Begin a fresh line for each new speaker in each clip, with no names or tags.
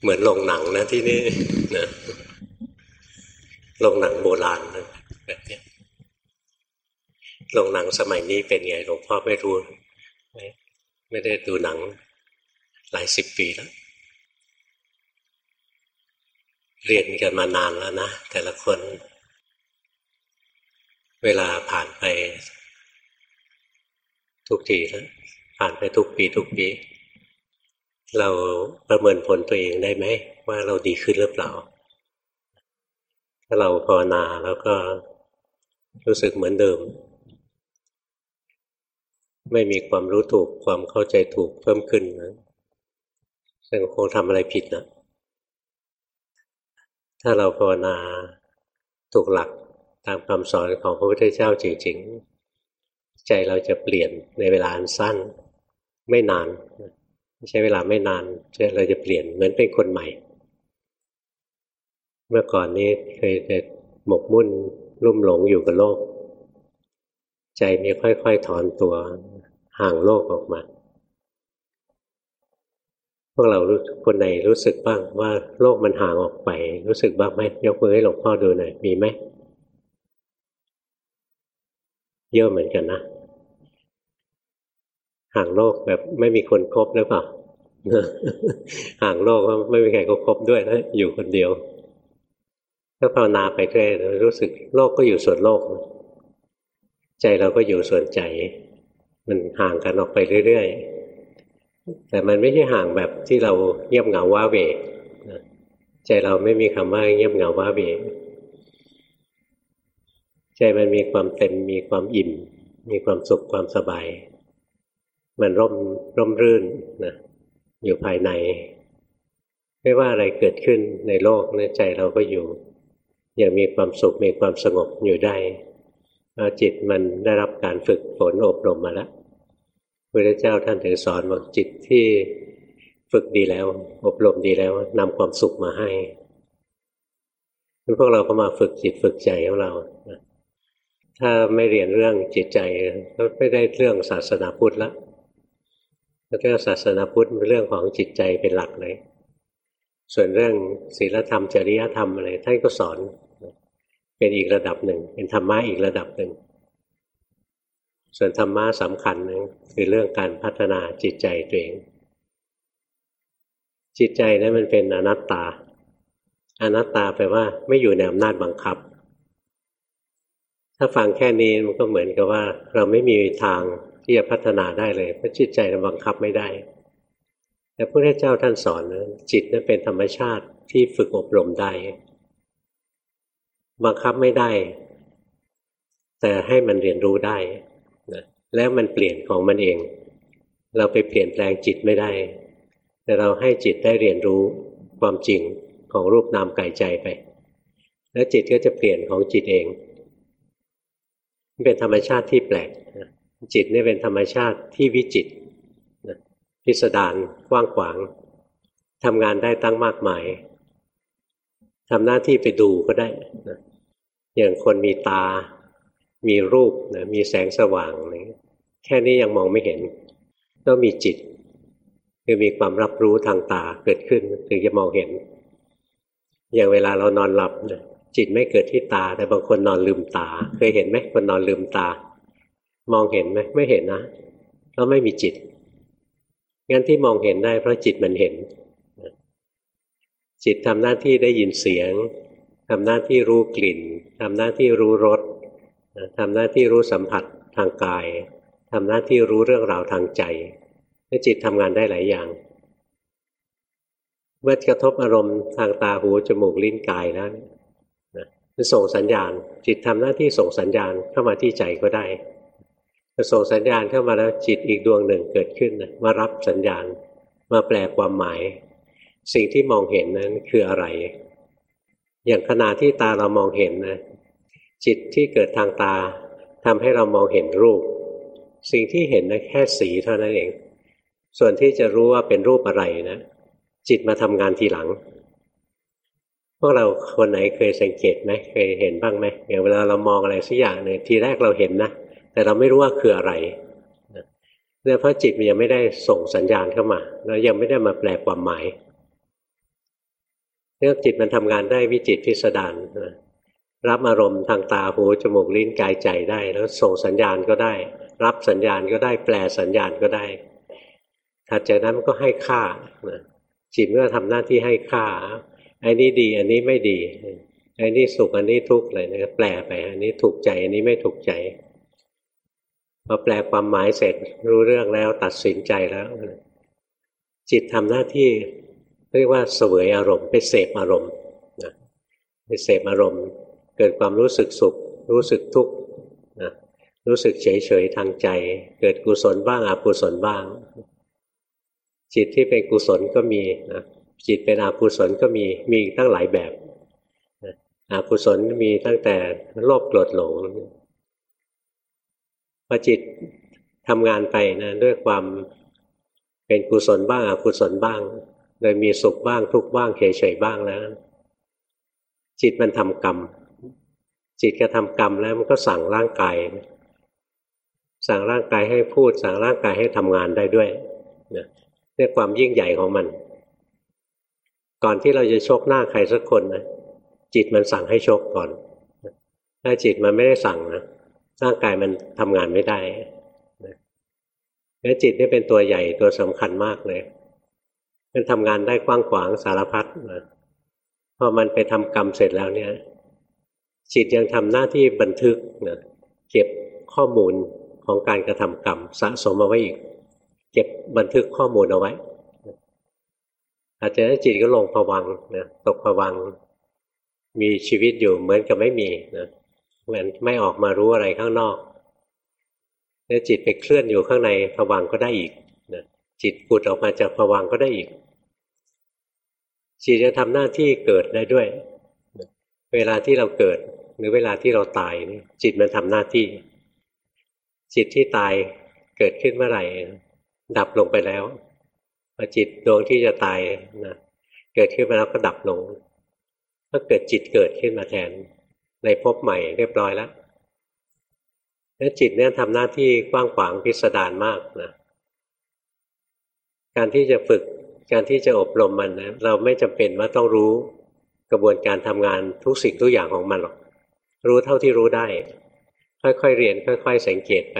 เหมือนโรงหนังนะที่นี่นะโรงหนังโบราณนะแบบนี้โรงหนังสมัยนี้เป็นไงหลวงพ่อไม่รู้ไม่ไม่ได้ดูหนัง หลายสิบปีแล้ว เรียนกันมานานแล้วนะ แต่ละคน เวลาผ่านไป ทุกทีแล้วผ่านไปทุกปี ทุกปี เราประเมินผลตัวเองได้ไหม ว่าเราดีขึ้นหรือเปล่า ถ้าเราภาวนาแล้วก็รู้สึกเหมือนเดิม ไม่มีความรู้ถูกความเข้าใจถูกเพิ่มขึ้นนะแสดงคงทำอะไรผิดนะถ้าเราภาวนาถูกหลักตามคำสอนของพระพุทธเจ้าจริงๆ ใจเราจะเปลี่ยนในเวลาอันสั้นไม่นาน ใช้เวลาไม่นานเราจะเปลี่ยนเหมือนเป็นคนใหม่ เมื่อก่อนนี้เคยแต่หมกมุ่นลุ่มหลงอยู่กับโลก ใจมีค่อยๆถอนตัวห่างโลกออกมา พวกเรารู้คนไหนรู้สึกบ้างว่าโลกมันห่างออกไป รู้สึกบ้างไหมยกมือให้หลวงพ่อดูหน่อยมีไหมเยอะเหมือนกันนะ ห่างโลกแบบไม่มีคนครบหรือเปล่าห่างโลกไม่มีใครก็ครบด้วยนะ อยู่คนเดียวถ้าภาวนาไปเรื่อยรู้สึกโลกก็อยู่ส่วนโลก ใจเราก็อยู่ส่วนใจ มันห่างกันออกไปเรื่อยๆแต่มันไม่ใช่ห่างแบบที่เราเงียบเหงาว้าเวใจเราไม่มีคำว่าเงียบเหงาว้าเวใจมันมีความเต็มมีความอิ่ม มีความสุขความสบาย มันร่มร่มรื่นนะอยู่ภายใน ไม่ว่าอะไรเกิดขึ้นในโลกในใจเราก็อยู่อย่างมีความสุขมีความสงบอยู่ได้จิตมันได้รับการฝึกฝนอบรมมาแล้วพระเจ้าท่านถึงสอนว่าจิตที่ฝึกดีแล้ว อบรมดีแล้วนำความสุขมาให้พวกเราก็มาฝึกจิตฝึกใจของเรา ถ้าไม่เรียนเรื่องจิตใจก็ไม่ได้เรื่องศาสนาพุทธแล้ว เรื่องศาสนาพุทธเป็นเรื่องของจิตใจเป็นหลักเลย ส่วนเรื่องศีลธรรมจริยธรรมอะไรท่านก็สอน เป็นอีกระดับหนึ่ง เป็นธรรมะอีกระดับหนึ่ง ส่วนธรรมะสำคัญนึงคือเรื่องการพัฒนาจิตใจตัวเอง จิตใจนั้นมันเป็นอนัตตา อนัตตาแปลว่าไม่อยู่ในอำนาจบังคับ ถ้าฟังแค่นี้มันก็เหมือนกับว่า เราไม่มีทางที่จะพัฒนาได้เลย เพราะจิตใจเราบังคับไม่ได้ แต่พระพุทธเจ้าท่านสอนนะจิตนั้นเป็นธรรมชาติที่ฝึกอบรมได้ บังคับไม่ได้ แต่ให้มันเรียนรู้ได้นะแล้วมันเปลี่ยนของมันเอง เราไปเปลี่ยนแปลงจิตไม่ได้ แต่เราให้จิตได้เรียนรู้ความจริงของรูปนามกายใจไป แล้วจิตก็จะเปลี่ยนของจิตเอง เป็นธรรมชาติที่แปลกจิตนี่เป็นธรรมชาติที่วิจิตพิสดารกว้างขวางทำงานได้ตั้งมากมายทำหน้าที่ไปดูก็ได้นะอย่างคนมีตา มีรูปนะมีแสงสว่างนะแค่นี้ยังมองไม่เห็น ต้องมีจิต คือมีความรับรู้ทางตาเกิดขึ้นถึงจะมองเห็น อย่างเวลาเรานอนหลับนะ จิตไม่เกิดที่ตา แต่บางคนนอนลืมตา เคยเห็นไหมคนนอนลืมตา มองเห็นไหมไม่เห็นนะเพราะไม่มีจิตงั้นที่มองเห็นได้เพราะจิตมันเห็น จิตทำหน้าที่ได้ยินเสียงทำหน้าที่รู้กลิ่นทำหน้าที่รู้รสทำหน้าที่รู้สัมผัสทางกายทำหน้าที่รู้เรื่องราวทางใจจิตทำงานได้หลายอย่าง เมื่อกระทบอารมณ์ทางตาหูจมูกลิ้นกายแล้ว มันส่งสัญญาณ จิตทำหน้าที่ส่งสัญญาณเข้ามาที่ใจก็ได้พอส่งสัญญาณเข้ามาแล้วจิตอีกดวงหนึ่งเกิดขึ้นนะมารับสัญญาณ มาแปลความหมาย สิ่งที่มองเห็นนั้นคืออะไร อย่างขณะที่ตาเรามองเห็นนะจิตที่เกิดทางตาทำให้เรามองเห็นรูป สิ่งที่เห็นนะแค่สีเท่านั้นเอง ส่วนที่จะรู้ว่าเป็นรูปอะไรนะจิตมาทำงานทีหลัง วกเราคนไหนเคยสังเกตไหมเคยเห็นบ้างไหมอย่างเวลาเรามองอะไรสักอย่างหนึ่งทีแรกเราเห็นนะแต่เราไม่รู้ว่าคืออะไรเนี่ยเพราะจิตมันยังไม่ได้ส่งสัญญาณเข้ามาเรายังไม่ได้มาแปลความหมายเรื่องจิตมันทำงานได้วิจิตพิสดารรับอารมณ์ทางตาหูจมูกลิ้นกายใจได้ แล้วส่งสัญญาณก็ได้ รับสัญญาณก็ได้แปลสัญญาณก็ได้ถัดจากนั้นมันก็ให้ค่าจิตก็ทำหน้าที่ให้ค่า อ้นี้ดี อันนี้ไม่ดีไอ้นี่สุขอันนี้ทุกข์เลยนะแปลไป อันนี้ถูกใจอันนี้ไม่ถูกใจพอแปลความหมายเสร็จรู้เรื่องแล้วตัดสินใจแล้ว จิตทำหน้าที่เรียกว่าเสวยอารมณ์ไปเสพอารมณ์นะไปเสพอารมณ์ เกิดความรู้สึกสุข รู้สึกทุกข์นะรู้สึกเฉยเฉยทางใจ เกิดกุศลบ้างอกุศลบ้าง จิตที่เป็นกุศลก็มีนะ จิตเป็นอกุศลก็มีมีตั้งหลายแบบอกุศลมีตั้งแต่โลภโกรธหลงพอจิตทำงานไปนะด้วยความเป็นกุศลบ้างอกุศลบ้าง โดยมีสุขบ้างทุกบ้างเฉยๆบ้างแล้ว จิตมันทำกรรม จิตก็ทำกรรมแล้วมันก็สั่งร่างกาย สั่งร่างกายให้พูด สั่งร่างกายให้ทำงานได้ด้วยนะเรียกความยิ่งใหญ่ของมัน ก่อนที่เราจะชกหน้าใครสักคนนะจิตมันสั่งให้ชกก่อน ถ้าจิตมันไม่ได้สั่งนะร่างกายมันทำงานไม่ได้แล้วจิตนี่เป็นตัวใหญ่ตัวสำคัญมากเลย มันทำงานได้กว้างขวางสารพัดนะพอมันไปทำกรรมเสร็จแล้วเนี่ย จิตยังทำหน้าที่บันทึกนะเก็บข้อมูลของการกระทำกรรม สะสมเอาไว้อีก เก็บบันทึกข้อมูลเอาไว้ อาจจะจิตก็ลงผวังนะตกผวัง มีชีวิตอยู่เหมือนกับไม่มีนะเหมือนไม่ออกมารู้อะไรข้างนอกแล้วจิตไปเคลื่อนอยู่ข้างในผวังก็ได้อีกนะจิตปุดออกมาจากผวังก็ได้อีก จิตจะทำหน้าที่เกิดได้ด้วย เวลาที่เราเกิด หรือเวลาที่เราตายจิตมันทำหน้าที่ จิตที่ตายเกิดขึ้นเมื่อไหร่ ดับลงไปแล้ว พอจิตดวงที่จะตายนะเกิดขึ้นมาแล้วก็ดับลงก็เกิดจิตเกิดขึ้นมาแทน ในภพใหม่เรียบร้อยแล้วแล้วจิตเนี่ยทำหน้าที่กว้างขวางพิสดารมากนะการที่จะฝึกการที่จะอบรมมันนะเราไม่จำเป็นว่าต้องรู้กระบวนการทำงานทุกสิ่งทุกอย่างของมันหรอก รู้เท่าที่รู้ได้ ค่อยๆเรียนค่อย ๆ สังเกตไป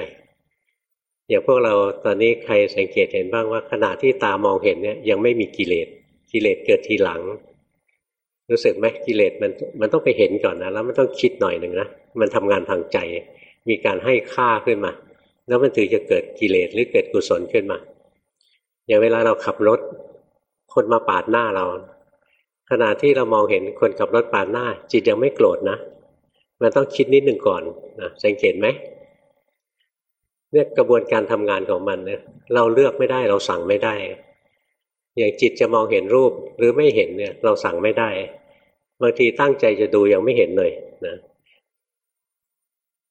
อย่างพวกเราตอนนี้ใครสังเกตเห็นบ้างว่าขณะที่ตามองเห็นเนี่ยยังไม่มีกิเลสกิเลสเกิดทีหลัง รู้สึกไหมกิเลสมันมันต้องไปเห็นก่อนนะแล้วมันต้องคิดหน่อยหนึ่งนะมันทำงานทางใจมีการให้ค่าขึ้นมา แล้วมันถึงจะเกิดกิเลสหรือเกิดกุศลขึ้นมา อย่างเวลาเราขับรถ คนมาปาดหน้าเรา ขณะที่เรามองเห็นคนขับรถปาดหน้า จิตยังไม่โกรธนะ มันต้องคิดนิดหนึ่งก่อนนะสังเกตไหม เนี่ยกระบวนการทำงานของมันเนี่ยเราเลือกไม่ได้เราสั่งไม่ได้ อย่างจิตจะมองเห็นรูปหรือไม่เห็นเนี่ย เราสั่งไม่ได้บางทีตั้งใจจะดูยังไม่เห็นเลยนะ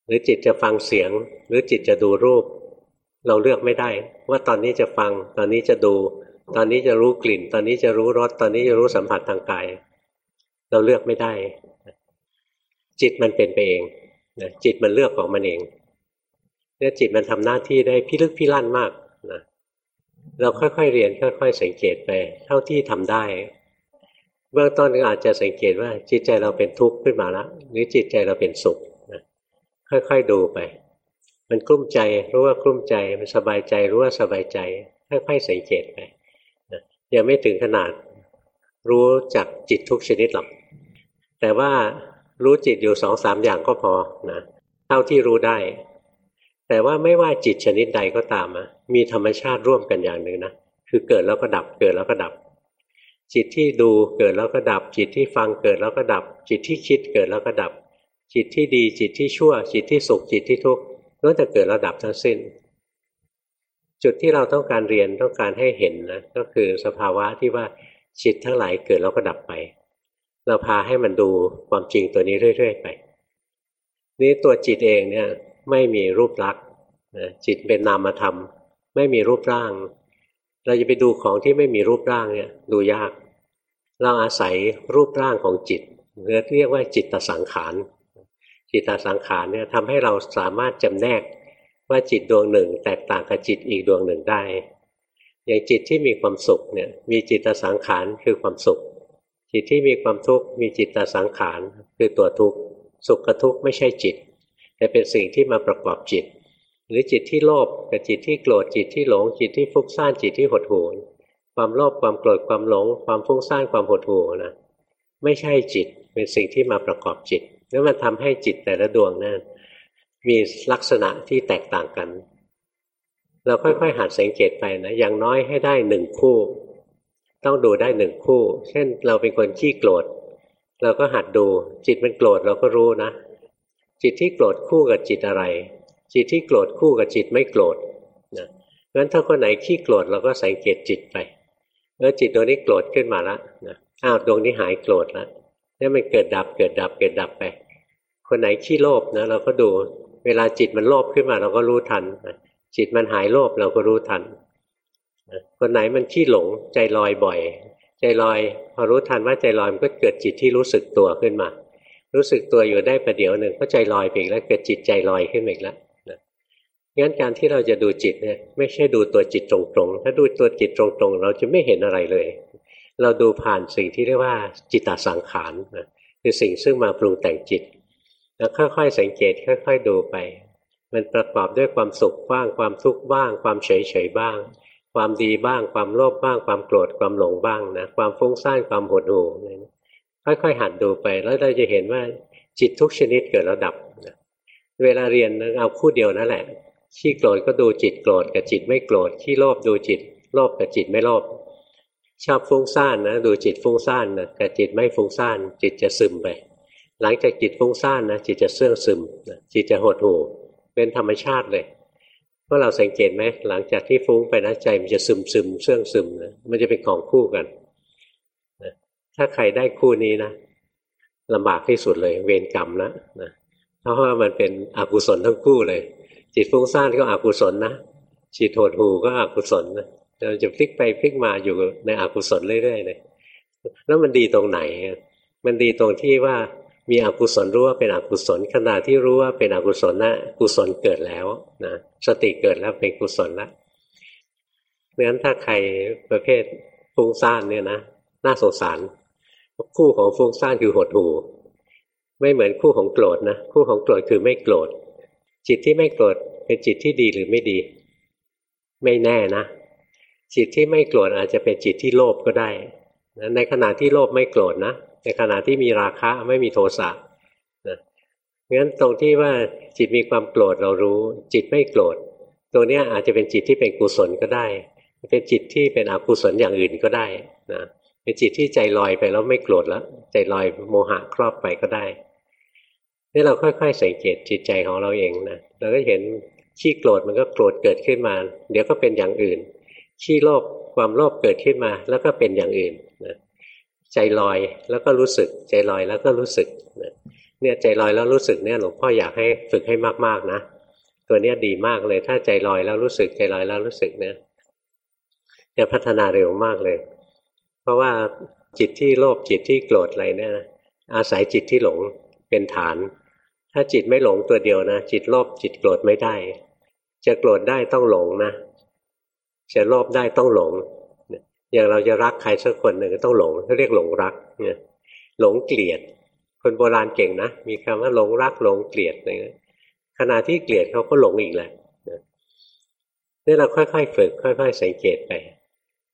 หรือจิตจะฟังเสียง หรือจิตจะดูรูป เราเลือกไม่ได้ ว่าตอนนี้จะฟัง ตอนนี้จะดู ตอนนี้จะรู้กลิ่น ตอนนี้จะรู้รสตอนนี้จะรู้สัมผัสทางกาย เราเลือกไม่ได้ จิตมันเป็นไปเองนะจิตมันเลือกของมันเอง เนี่ยจิตมันทำหน้าที่ได้พิลึกพิลั่นมากนะเราค่อยๆเรียนค่อย ๆ สังเกตไป เท่าที่ทำได้ เบื้องต้นอาจจะสังเกตว่าจิตใจเราเป็นทุกข์ขึ้นมาแล้วหรือจิตใจเราเป็นสุขนะค่อยๆดูไป มันกลุ้มใจรู้ว่ากลุ้มใจมันสบายใจรู้ว่าสบายใจ ค่อยๆสังเกตไปนะยังไม่ถึงขนาดรู้จักจิตทุกชนิดหรอกแต่ว่ารู้จิตอยู่สองสามอย่างก็พอนะเท่าที่รู้ได้ แต่ว่าไม่ว่าจิตชนิดใดก็ตามอะมีธรรมชาติร่วมกันอย่างหนึ่งนะคือเกิดแล้วก็ดับเกิดแล้วก็ดับ จิตที่ดูเกิดแล้วก็ดับ จิตที่ฟังเกิดแล้วก็ดับ จิตที่คิดเกิดแล้วก็ดับ จิตที่ดีจิตที่ชั่ว จิตที่สุขจิตที่ทุกข์ล้วนแต่เกิดแล้วดับทั้งสิ้น จุดที่เราต้องการเรียนต้องการให้เห็นนะก็คือสภาวะที่ว่าจิตทั้งหลายเกิดแล้วก็ดับไป เราพาให้มันดูความจริงตัวนี้เรื่อย ๆ ไป นี่ตัวจิตเองเนี่ย ไม่มีรูปลักษณ์จิตเป็นนามธรรม ไม่มีรูปร่าง เราจะไปดูของที่ไม่มีรูปร่างเนี่ยดูยาก เราอาศัยรูปร่างของจิตเรียกว่าจิตตสังขารจิตตสังขารเนี่ยทำให้เราสามารถจำแนกว่าจิตดวงหนึ่ง แตกต่างกับจิตอีกดวงหนึ่งได้ อย่างจิตที่มีความสุขเนี่ยมีจิตตสังขารคือความสุขจจิตที่มีความทุกข์มีจิตตสังขารคือตัวทุกข์สุขกับทุกข์ไม่ใช่จิต แต่เป็นสิ่งที่มาประกอบจิต หรือจิตที่โลภกับจิตที่โกรธจิตที่หลง จิตที่ฟุ้งซ่านจิตที่หดหู่ความโลภความโกรธความหลง ความฟุ้งซ่านความหดหู่นะไม่ใช่จิตเป็นสิ่งที่มาประกอบจิต แล้วมันทำให้จิตแต่ละดวงนั้นมีลักษณะที่แตกต่างกัน เราค่อยๆหัดสังเกตไปนะอย่างน้อยให้ได้หนึ่งคู่ ต้องดูได้หนึ่งคู่ เช่นเราเป็นคนขี้โกรธเราก็หัดดูจิตมันโกรธเราก็รู้นะ จิตที่โกรธคู่กับจิตอะไร จิตที่โกรธคู่กับจิตไม่โกรธนะงั้นถ้าคนไหนขี้โกรธเราก็สังเกตจิตไปเออจิตตัวนี้โกรธขึ้นมาแล้วนะอ้าวดวงนี้หายโกรธแล้วนี่มันเกิดดับเกิดดับเกิดดับไป คนไหนขี้โลภนะเราก็ดู เวลาจิตมันโลภขึ้นมาเราก็รู้ทันจิตมันหายโลภเราก็รู้ทันคนไหนมันขี้หลงใจลอยบ่อย ใจลอย พอรู้ทันว่าใจลอยมันก็เกิดจิตที่รู้สึกตัวขึ้นมา รู้สึกตัวอยู่ได้ประเดี๋ยวหนึ่งก็ใจลอยไปอีกแล้วเกิดจิตใจลอยขึ้นอีกแล้วงั้นการที่เราจะดูจิตเนี่ยไม่ใช่ดูตัวจิตตรงๆ ถ้าดูตัวจิตตรงๆ เราจะไม่เห็นอะไรเลย เราดูผ่านสิ่งที่เรียกว่าจิตตสังขารคือสิ่งซึ่งมาปรุงแต่งจิต แล้วค่อยๆสังเกตค่อย ๆ ดูไป มันประกอบด้วยความสุขบ้าง ความทุกข์บ้าง ความเฉยๆบ้าง ความดีบ้าง ความโลภบ้าง ความโกรธความหลงบ้างนะความฟุ้งซ่านความหดหู่ ค่อยๆหัดดูไป แล้วเราจะเห็นว่าจิตทุกชนิดเกิดแล้วดับ เวลาเรียนเอาคู่เดียวนั่นแหละขี้โกรธก็ดูจิตโกรธกับจิตไม่โกรธขี้โลภดูจิตโลภกับจิตไม่โลภชอบฟุ้งซ่านนะดูจิตฟุ้งซ่านนะกับจิตไม่ฟุ้งซ่าน จิตจะซึมไป หลังจากจิตฟุ้งซ่านนะจิตจะเสื่องซึมจิตจะหดหู่เป็นธรรมชาติเลยพวกเราสังเกตไหมหลังจากที่ฟุ้งไปนะใจมันจะซึมซึมเสื่องซึมนะมันจะเป็นของคู่กัน ถ้าใครได้คู่นี้นะลำบากที่สุดเลย เวรกรรมนะนะเพราะว่ามันเป็นอกุศลทั้งคู่เลย จิตฟุ้งซ่านก็อกุศลนะจิตโหดหูก็อกุศลนะเราจะพลิกไปพลิกมาอยู่ในอกุศลเรื่อยๆเลยแล้วมันดีตรงไหน มันดีตรงที่ว่ามีอกุศลรู้ว่าเป็นอกุศลขณะที่รู้ว่าเป็นอกุศลนะกุศลเกิดแล้วนะสติเกิดแล้วเป็นกุศลแล้วเพราะฉะนั้นถ้าใครประเภทฟุ้งซ่านเนี่ยนะน่าสงสาร คู่ของฟุ้งซ่านคือหดหู่ไม่เหมือนคู่ของโกรธนะคู่ของโกรธคือไม่โกรธจิตที่ไม่โกรธเป็นจิตที่ดีหรือไม่ดี ไม่แน่นะ จิตที่ไม่โกรธอาจจะเป็นจิตที่โลภก็ได้ในขณะที่โลภไม่โกรธนะในขณะที่มีราคะไม่มีโทสะนะงั้นตรงที่ว่าจิตมีความโกรธเรารู้ จิตไม่โกรธตัวนี้อาจจะเป็นจิตที่เป็นกุศลก็ได้ เป็นจิตที่เป็นอกุศลอย่างอื่นก็ได้นะ เป็นจิตที่ใจลอยไปแล้วไม่โกรธแล้ว ใจลอยโมหะครอบไปก็ได้นี่เราค่อยๆสังเกตจิตใจของเราเองนะเราก็เห็นขี้โกรธมันก็โกรธเกิดขึ้นมา เดี๋ยวก็เป็นอย่างอื่น ขี้โลภความโลภเกิดขึ้นมาแล้วก็เป็นอย่างอื่นนะใจลอยแล้วก็รู้สึก ใจลอยแล้วก็รู้สึกเนี่ยใจลอยแล้วรู้สึกเนี่ยหลวงพ่ออยากให้ฝึกให้มากๆนะตัวเนี้ยดีมากเลย ถ้าใจลอยแล้วรู้สึกใจลอยแล้วรู้สึกเนี่ยจะพัฒนาเร็วมากเลย เพราะว่าจิตที่โลภจิตที่โกรธอะไรเนี่ยอาศัยจิตที่หลงเป็นฐาน ถ้าจิตไม่หลงตัวเดียวนะจิตโลภจิตโกรธไม่ได้ จะโกรธได้ต้องหลงนะจะโลภได้ต้องหลงอย่างเราจะรักใครสักคนหนึ่งก็ต้องหลงเขาเรียกหลงรักเนี่ยหลงเกลียด คนโบราณเก่งนะมีคำว่าหลงรักหลงเกลียดอะไรเงี้ยขณะที่เกลียดเขาก็หลงอีกแหละนี่เราค่อยๆฝึกค่อย ๆ สังเกตไป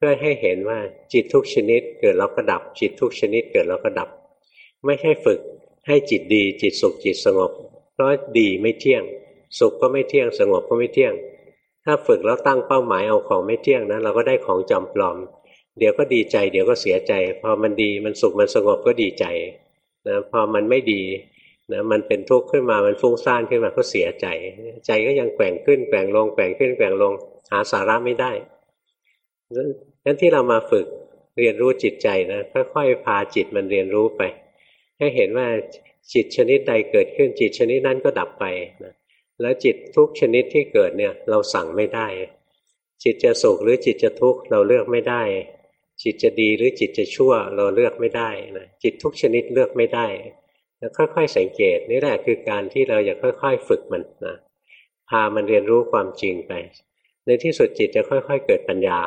พื่อให้เห็นว่าจิตทุกชนิดเกิดแล้วก็ดับ จิตทุกชนิดเกิดแล้วก็ดับ ไม่ใช่ฝึกให้จิตดีจิตสุขจิตสงบ เพราะดีไม่เที่ยง สุขก็ไม่เที่ยงสงบก็ไม่เที่ยง ถ้าฝึกแล้วตั้งเป้าหมายเอาของไม่เที่ยงนะเราก็ได้ของจำปลอม เดี๋ยวก็ดีใจ เดี๋ยวก็เสียใจ พอมันดีมันสุขมันสงบก็ดีใจนะพอมันไม่ดีนะมันเป็นทุกข์ขึ้นมามันฟุ้งซ่านขึ้นมาก็เสียใจ ใจก็ยังแกว่งขึ้นแกว่งลงแกว่งขึ้นแกว่งลงหาสาระไม่ได้ นั้นที่เรามาฝึกเรียนรู้จิตใจนะค่อยๆพาจิตมันเรียนรู้ไปให้เห็นว่าจิตชนิดใดเกิดขึ้นจิตชนิดนั้นก็ดับไปนะแล้วจิตทุกชนิดที่เกิดเนี่ยเราสั่งไม่ได้ จิตจะสุขหรือจิตจะทุกข์เราเลือกไม่ได้ จิตจะดีหรือจิตจะชั่วเราเลือกไม่ได้นะจิตทุกชนิดเลือกไม่ได้แล้วค่อยๆสังเกตนี่แหละคือการที่เราอยากค่อย ๆ ฝึกมันนะพามันเรียนรู้ความจริงไป ในที่สุดจิตจะค่อย ๆ เกิดปัญญา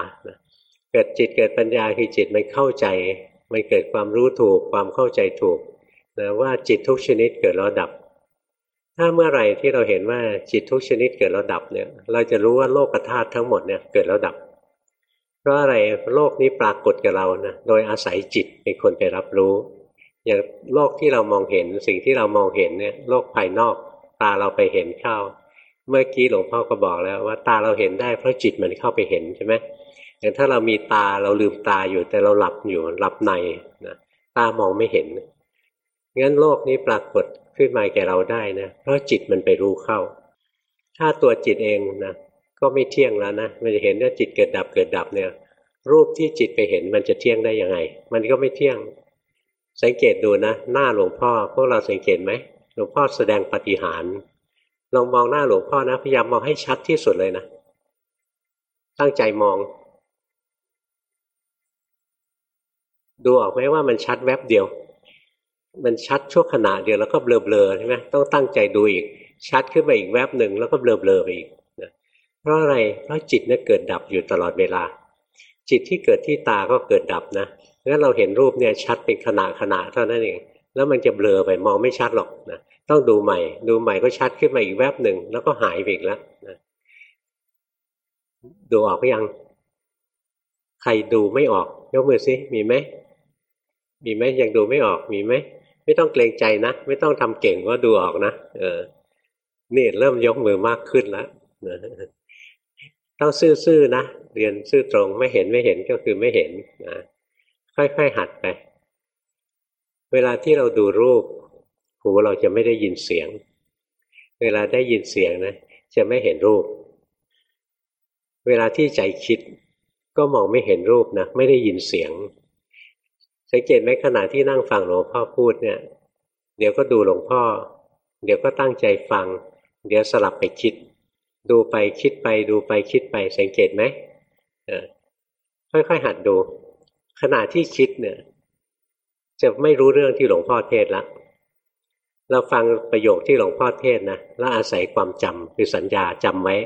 เกิดจิตเกิดปัญญาคือจิตมันเข้าใจ มันเกิดความรู้ถูกความเข้าใจถูกนะว่าจิตทุกชนิดเกิดแล้วดับ ถ้าเมื่อไหร่ที่เราเห็นว่าจิตทุกชนิดเกิดแล้วดับเนี่ย เราจะรู้ว่าโลกธาตุทั้งหมดเนี่ยเกิดแล้วดับ เพราะอะไรโลกนี้ปรากฏกับเรานะโดยอาศัยจิตเป็นคนไปรับรู้อย่างโลกที่เรามองเห็นสิ่งที่เรามองเห็นเนี่ยโลกภายนอกตาเราไปเห็นเข้า เมื่อกี้หลวงพ่อก็บอกแล้วว่าตาเราเห็นได้เพราะจิตมันเข้าไปเห็นใช่ไหมอย่างถ้าเรามีตาเราลืมตาอยู่แต่เราหลับอยู่หลับในนะตามองไม่เห็นงั้นโลกนี้ปรากฏขึ้นมาแก่เราได้นะเพราะจิตมันไปรู้เข้า ถ้าตัวจิตเองนะก็ไม่เที่ยงแล้วนะมันจะเห็นว่าจิตเกิดดับเกิดดับเนี่ย รูปที่จิตไปเห็นมันจะเที่ยงได้ยังไง มันก็ไม่เที่ยง สังเกตดูนะ หน้าหลวงพ่อพวกเราสังเกตไหมหลวงพ่อแสดงปฏิหาร ลองมองหน้าหลวงพ่อนะพยายามมองให้ชัดที่สุดเลยนะตั้งใจมอง ดูออกไหมว่ามันชัดแวบเดียว มันชัดชั่วขณะเดียวแล้วก็เบลอๆใช่ไหมต้องตั้งใจดูอีก ชัดขึ้นมาอีกแวบหนึ่งแล้วก็เบลอๆไปอีกนะเพราะอะไรเพราะจิตเนี่ยเกิดดับอยู่ตลอดเวลา จิตที่เกิดที่ตาก็เกิดดับนะงั้นเราเห็นรูปเนี่ยชัดเป็นขณะขณะเท่านั้นเองแล้วมันจะเบลอไปมองไม่ชัดหรอกนะ ต้องดูใหม่ ดูใหม่ก็ชัดขึ้นมาอีกแวบหนึ่งแล้วก็หายไปอีกแล้วนะดูออกหรือยัง ใครดูไม่ออก ยกมือซิมีไหมมีไหมยังดูไม่ออกมีไหมไม่ต้องเกรงใจนะไม่ต้องทำเก่งว่าดูออกนะเออนี่เริ่มยกมือมากขึ้นแล้วต้องซื่อๆนะเรียนซื่อตรงไม่เห็นไม่เห็นก็คือไม่เห็นนะค่อยๆหัดไป เวลาที่เราดูรูป หูเราจะไม่ได้ยินเสียง เวลาได้ยินเสียงนะ จะไม่เห็นรูป เวลาที่ใจคิด ก็มองไม่เห็นรูปนะไม่ได้ยินเสียง สังเกตไหมขณะที่นั่งฟังหลวงพ่อพูดเนี่ย เดี๋ยวก็ดูหลวงพ่อ เดี๋ยวก็ตั้งใจฟัง เดี๋ยวสลับไปคิด ดูไปคิดไปดูไปคิดไป สังเกตไหมค่อยๆหัดดู ขณะที่คิดเนี่ย จะไม่รู้เรื่องที่หลวงพ่อเทศละ เราฟังประโยคที่หลวงพ่อเทศนะแล้วอาศัยความจำคือสัญญาจำไว้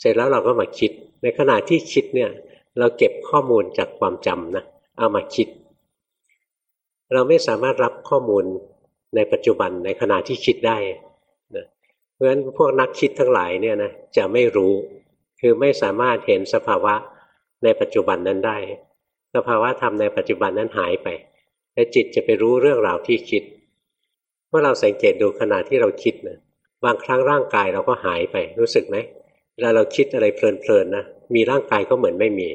เสร็จแล้วเราก็มาคิด ในขณะที่คิดเนี่ย เราเก็บข้อมูลจากความจำนะเอามาคิด เราไม่สามารถรับข้อมูลในปัจจุบันในขณะที่คิดได้นะเพราะฉะนั้นพวกนักคิดทั้งหลายเนี่ยนะจะไม่รู้ คือไม่สามารถเห็นสภาวะในปัจจุบันนั้นได้ สภาวะธรรมในปัจจุบันนั้นหายไปแต่จิตจะไปรู้เรื่องราวที่คิด มื่อเราสังเกตดูขณะที่เราคิดนะบางครั้งร่างกายเราก็หายไปรู้สึกไหมเวลาเราคิดอะไรเพลินๆนะมีร่างกายก็เหมือนไม่มี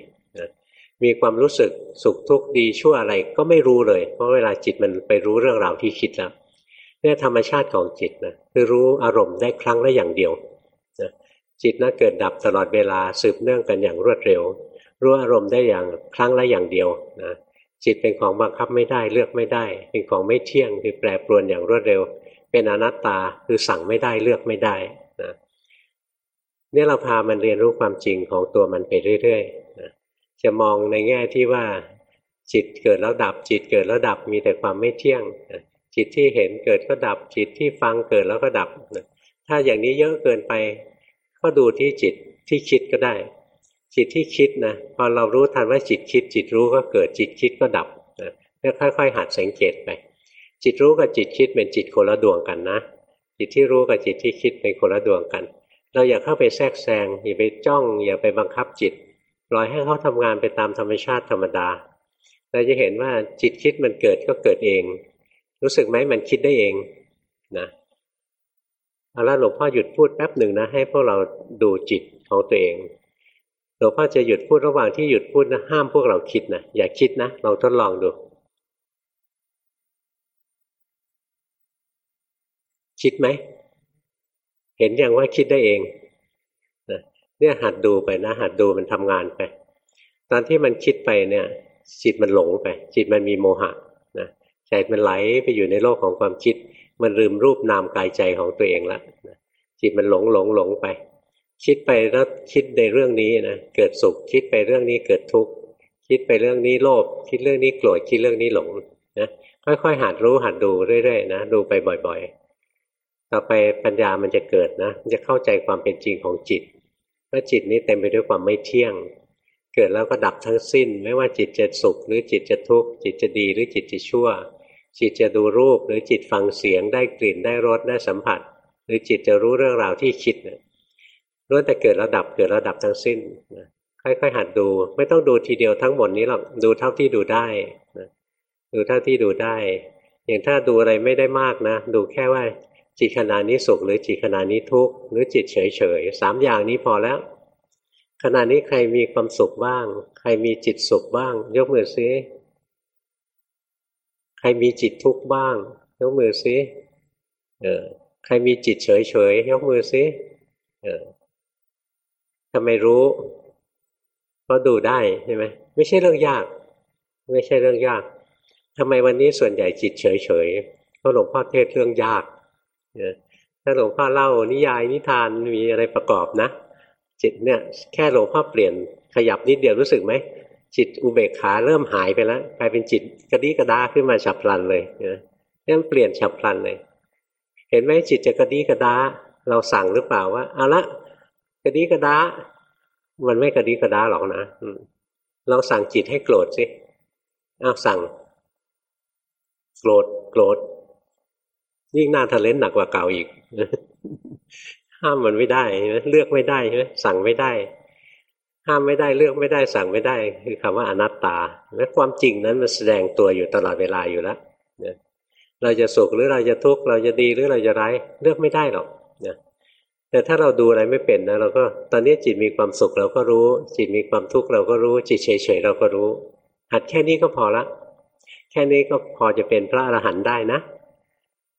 มีความรู้สึกสุขทุกข์ดีชั่วอะไรก็ไม่รู้เลย เพราะเวลาจิตมันไปรู้เรื่องราวที่คิดแล้วเนี่ยธรรมชาติของจิตนะคือรู้อารมณ์ได้ครั้งละอย่างเดียวนะจิตนะเกิดดับตลอดเวลาสืบเนื่องกันอย่างรวดเร็ว รู้อารมณ์ได้อย่างครั้งละอย่างเดียวนะ จิตเป็นของบังคับไม่ได้เลือกไม่ได้ เป็นของไม่เที่ยงคือแปรปรวนอย่างรวดเร็ว เป็นอนัตตาคือสั่งไม่ได้เลือกไม่ได้นะเนี่ยเราพามันเรียนรู้ความจริงของตัวมันไปเรื่อยๆนะจะมองในแง่ที่ว่า จิตเกิดแล้วดับ จิตเกิดแล้วดับมีแต่ความไม่เที่ยงจิตที่เห็นเกิดก็ดับ จิตที่ฟังเกิดแล้วก็ดับถ้าอย่างนี้เยอะเกินไป ก็ดูที่จิตที่คิดก็ได้ จิตที่คิดนะพอเรารู้ทันว่าจิตคิด จิตรู้ก็เกิดจิตคิดก็ดับนะแล้วค่อยๆ หัดสังเกตไป จิตรู้กับจิตคิดเป็นจิตคนละดวงกันนะ จิตที่รู้กับจิตที่คิดเป็นคนละดวงกัน เราอย่าเข้าไปแทรกแซงอย่าไปจ้อง อย่าไปบังคับจิตปล่อยให้เขาทำงานไปตามธรรมชาติธรรมดา เราจะเห็นว่าจิตคิดมันเกิดก็เกิดเอง รู้สึกไหมมันคิดได้เองนะเอาละหลวงพ่อหยุดพูดแป๊บหนึ่งนะ ให้พวกเราดูจิตของตัวเอง หลวงพ่อจะหยุดพูดระหว่างที่หยุดพูดนะห้ามพวกเราคิดนะอย่าคิดนะเราทดลองดู คิดไหม เห็นอย่างว่าคิดได้เองเนี่ยหัดดูไปนะ หัดดูมันทำงานไป ตอนที่มันคิดไปเนี่ย จิตมันหลงไป จิตมันมีโมหะนะใจมันไหลไปอยู่ในโลกของความคิด มันลืมรูปนามกายใจของตัวเองละจิตมันหลงหลงหลงไป คิดไปแล้วคิดในเรื่องนี้นะเกิดสุข คิดไปเรื่องนี้เกิดทุกข์คิดไปเรื่องนี้โลภคิดเรื่องนี้โกรธคิดเรื่องนี้หลงนะค่อยๆหัดรู้หัดดูเรื่อยๆนะดูไปบ่อยๆ ต่อไปปัญญามันจะเกิดนะจะเข้าใจความเป็นจริงของจิตว่าจิตนี้เต็มไปด้วยความไม่เที่ยง เกิดแล้วก็ดับทั้งสิ้น ไม่ว่าจิตจะสุข หรือจิตจะทุกข์จิตจะดีหรือจิตจะชั่ว จิตจะดูรูปหรือจิตฟังเสียงได้กลิ่นได้รสได้สัมผัส หรือจิตจะรู้เรื่องราวที่คิดเนี่ย ล้วนแต่เกิดแล้วดับเกิดแล้วดับทั้งสิ้นนะค่อยๆหัดดู ไม่ต้องดูทีเดียวทั้งหมดนี้หรอกดูเท่าที่ดูได้นะดูเท่าที่ดูได้ อย่างถ้าดูอะไรไม่ได้มากนะ ดูแค่ว่าจิตขณะนี้สุข หรือจิตขณะนี้ทุกข์หรือจิตเฉยๆสามอย่างนี้พอแล้ว ขณะนี้ใครมีความสุขบ้าง ใครมีจิตสุขบ้าง ยกมือซิใครมีจิตทุกข์บ้าง ยกมือซิเออใครมีจิตเฉยๆยกมือซิเออ ทำไมรู้ก็ดูได้ใช่ไหมไม่ใช่เรื่องยาก ไม่ใช่เรื่องยากทำไมวันนี้ส่วนใหญ่จิตเฉยๆเพราะหลวงพ่อเทศเรื่องยากถ้าหลวงพ่อเล่านิยายนิทานมีอะไรประกอบนะ จิตเนี่ยแค่หลวงพ่อเปลี่ยนขยับนิดเดียวรู้สึกไหมจิตอุเบกขาเริ่มหายไปแล้วกลายเป็นจิตกระดิกระดาขึ้นมาฉับพลันเลยนะนี่มันเปลี่ยนฉับพลันเลย เห็นไหมจิตจะกระดิกระดาเราสั่งหรือเปล่าว่าเอาละ กระดิกระดา มันไม่กระดิกระดาหรอกนะเราสั่งจิตให้โกรธสิอ้าวสั่ง โกรธโกรธยิ่งหน้าทะเลนหนักกว่าเก่าอีกห้ามมันไม่ได้เลือกไม่ได้ใช่ไหมสั่งไม่ได้ ห้ามไม่ได้เลือกไม่ได้สั่งไม่ได้ คือคำว่าอนัตตา และความจริงนั้นมันแสดงตัวอยู่ตลอดเวลาอยู่แล้วเราจะสุขหรือเราจะทุกข์เราจะดีหรือเราจะร้ายเลือกไม่ได้หรอกนะ แต่ถ้าเราดูอะไรไม่เป็นนะเราก็ตอนนี้จิตมีความสุขเราก็รู้ จิตมีความทุกข์เราก็รู้ จิตเฉยๆเราก็รู้ หัดแค่นี้ก็พอละ แค่นี้ก็พอจะเป็นพระอรหันต์ได้นะ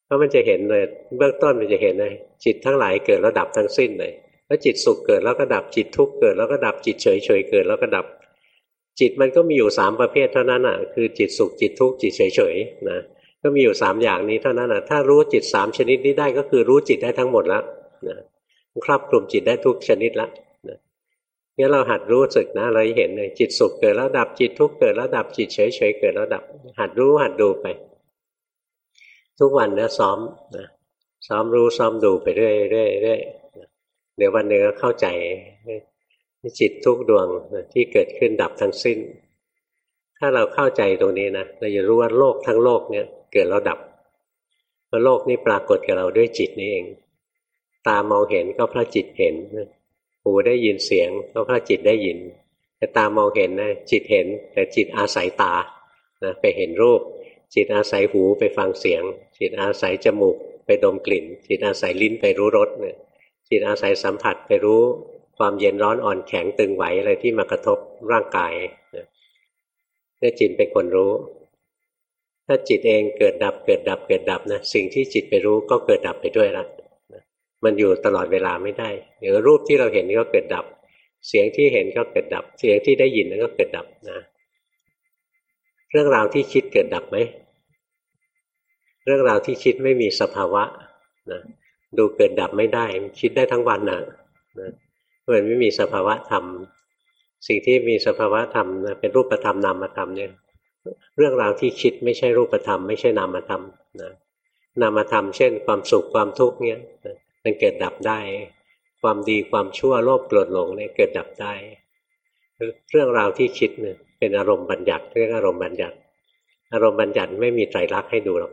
เพราะมันจะเห็นเลยเบื้องต้นมันจะเห็นเลยจิตทั้งหลายเกิดแล้วดับทั้งสิ้นเลยแล้วจิตสุขเกิดแล้วก็ดับจิตทุกข์เกิดแล้วก็ดับจิตเฉยๆเกิดแล้วก็ดับ จิตมันก็มีอยู่สามประเภทเท่านั้นอะ คือจิตสุขจิตทุกข์จิตเฉยๆนะก็มีอยู่สามอย่างนี้เท่านั้นอะถ้ารู้จิตสามชนิดนี้ได้ก็คือรู้จิตได้ทั้งหมดแล้วนะ ครอบคลุมจิตได้ทุกชนิดละงั้นเราหัดรู้สึกนะเราเห็นเลยจิตสุขเกิดแล้วดับจิตทุกข์เกิดแล้วดับจิตเฉยเฉยเกิดแล้วดับ หัดรู้หัดดูไป ทุกวันเนี้ยซ้อมนะซ้อมรู้ซ้อมดูไปเรื่อยเรื่อยเรื่อยเดี๋ยววันหนึ่งก็เข้าใจจิตทุกดวงที่เกิดขึ้นดับทั้งสิ้น ถ้าเราเข้าใจตรงนี้นะเราจะรู้ว่าโลกทั้งโลกเนี่ยเกิดแล้วดับเพราะโลกนี้ปรากฏกับเราด้วยจิตนี้เอง ตามองเห็นก็เพราะจิตเห็นหูได้ยินเสียงก็เพราะจิตได้ยิน แต่ตามองเห็นนะจิตเห็น แต่จิตอาศัยตานะไปเห็นรูป จิตอาศัยหูไปฟังเสียง จิตอาศัยจมูกไปดมกลิ่น จิตอาศัยลิ้นไปรู้รสเนี่ยจิตอาศัยสัมผัสไปรู้ความเย็นร้อนอ่อนแข็งตึงไหวอะไรที่มากระทบร่างกายเนี่ยจิตเป็นคนรู้ ถ้าจิตเองเกิดดับเกิดดับเกิดดับนะสิ่งที่จิตไปรู้ก็เกิดดับไปด้วยละ มันอยู่ตลอดเวลาไม่ได้เดี๋ยวรูปที่เราเห็นก็เกิดดับ เสียงที่เห็นก็เกิดดับ เสียงที่ได้ยินก็เกิดดับนะ เรื่องราวที่คิดเกิดดับไหมเรื่องราวที่คิดไม่มีสภาวะนะดูเกิดดับไม่ได้คิดได้ทั้งวันนะนะมันไม่มีสภาวะธรรม สิ่งที่มีสภาวะธรรมนะเป็นรูปธรรมนามธรรมเนี่ยเรื่องราวที่คิดไม่ใช่รูปธรรม ไม่ใช่นามธรรมนะนามธรรม เช่น ความสุขความทุกข์เนี่ย มันเกิดดับได้ ความดีความชั่วโลภโกรธหลงเนี่ยเกิดดับได้ เรื่องราวที่คิดเนี่ยเป็นอารมณ์บัญญัติเรียกอารมณ์บัญญัติ อารมณ์บัญญัติไม่มีไตรลักษณ์ให้ดูหรอก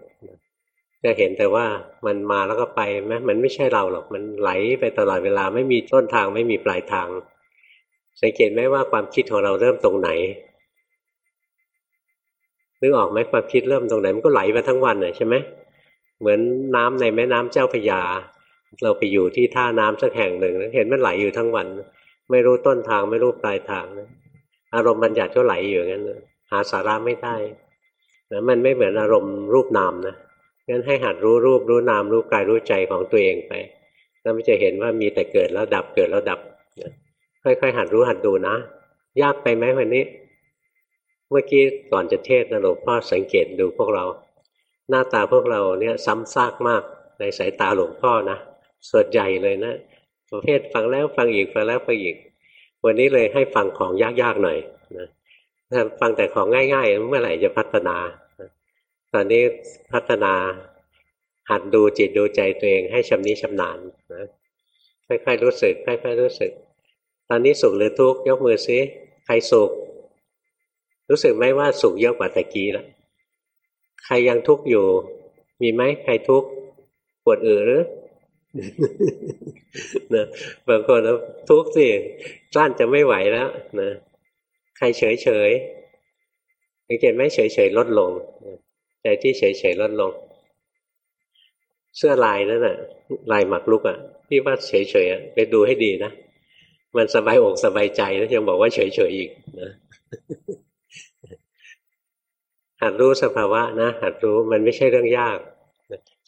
จะเห็นแต่ว่ามันมาแล้วก็ไปไหมมันไม่ใช่เราหรอกมันไหลไปตลอดเวลาไม่มีต้นทางไม่มีปลายทาง สังเกตไหมว่าความคิดของเราเริ่มตรงไหนนึกออกไหมความคิดเริ่มตรงไหนมันก็ไหลมาทั้งวันเลยใช่ไหมเหมือนน้ำในแม่น้ำเจ้าพยา เราไปอยู่ที่ท่าน้ำสักแห่งหนึ่งเห็นมันไหลอยู่ทั้งวัน ไม่รู้ต้นทางไม่รู้ปลายทางอารมณ์บัญญัติก็ไหลอยู่งั้นหาสาระไม่ได้นะมันไม่เหมือนอารมณ์รูปนามนะงั้นให้หัดรู้รูปรู้นามรู้กายรู้ใจของตัวเองไปแล้วมันจะเห็นว่ามีแต่เกิดแล้วดับเกิดแล้วดับค่อยๆหัดรู้หัดดูนะ ยากไปไหมวันนี้ เมื่อกี้ก่อนจะเทศนะหลวงพ่อสังเกตดูพวกเรา หน้าตาพวกเราเนี่ยซ้ำซากมากในสายตาหลวงพ่อนะ ส่วนใหญ่เลยนะประเภทฟังแล้วฟังอีกฟังแล้วฟังอีก วันนี้เลยให้ฟังของยากๆหน่อยนะถ้าฟังแต่ของง่าย ๆ เมื่อไหร่จะพัฒนา ตอนนี้พัฒนาหัดดูจิตดูใจตัวเองให้ชำนิชำนาญนะค่อยๆรู้สึกค่อยๆรู้สึก ตอนนี้สุขหรือทุกข์ยกมือซิใครสุข รู้สึกไหมว่าสุขเยอะกว่าตะกี้แล้วใครยังทุกข์อยู่ มีไหมใครทุกข์ปวดอือหรือ นะบางคนทุกข์สิกลั้นจะไม่ไหวแล้วนะใครเฉยเฉยสังเกตไหมเฉยเฉยลดลงใจที่เฉยเฉยลดลง เสื้อลายนั่นน่ะ ลายหมักลุกอะที่ว่าเฉยเฉยไปดูให้ดีนะมันสบายอกสบายใจแล้วยังบอกว่าเฉยเฉยอีกนะหัดรู้สภาวะนะหัดรู้มันไม่ใช่เรื่องยาก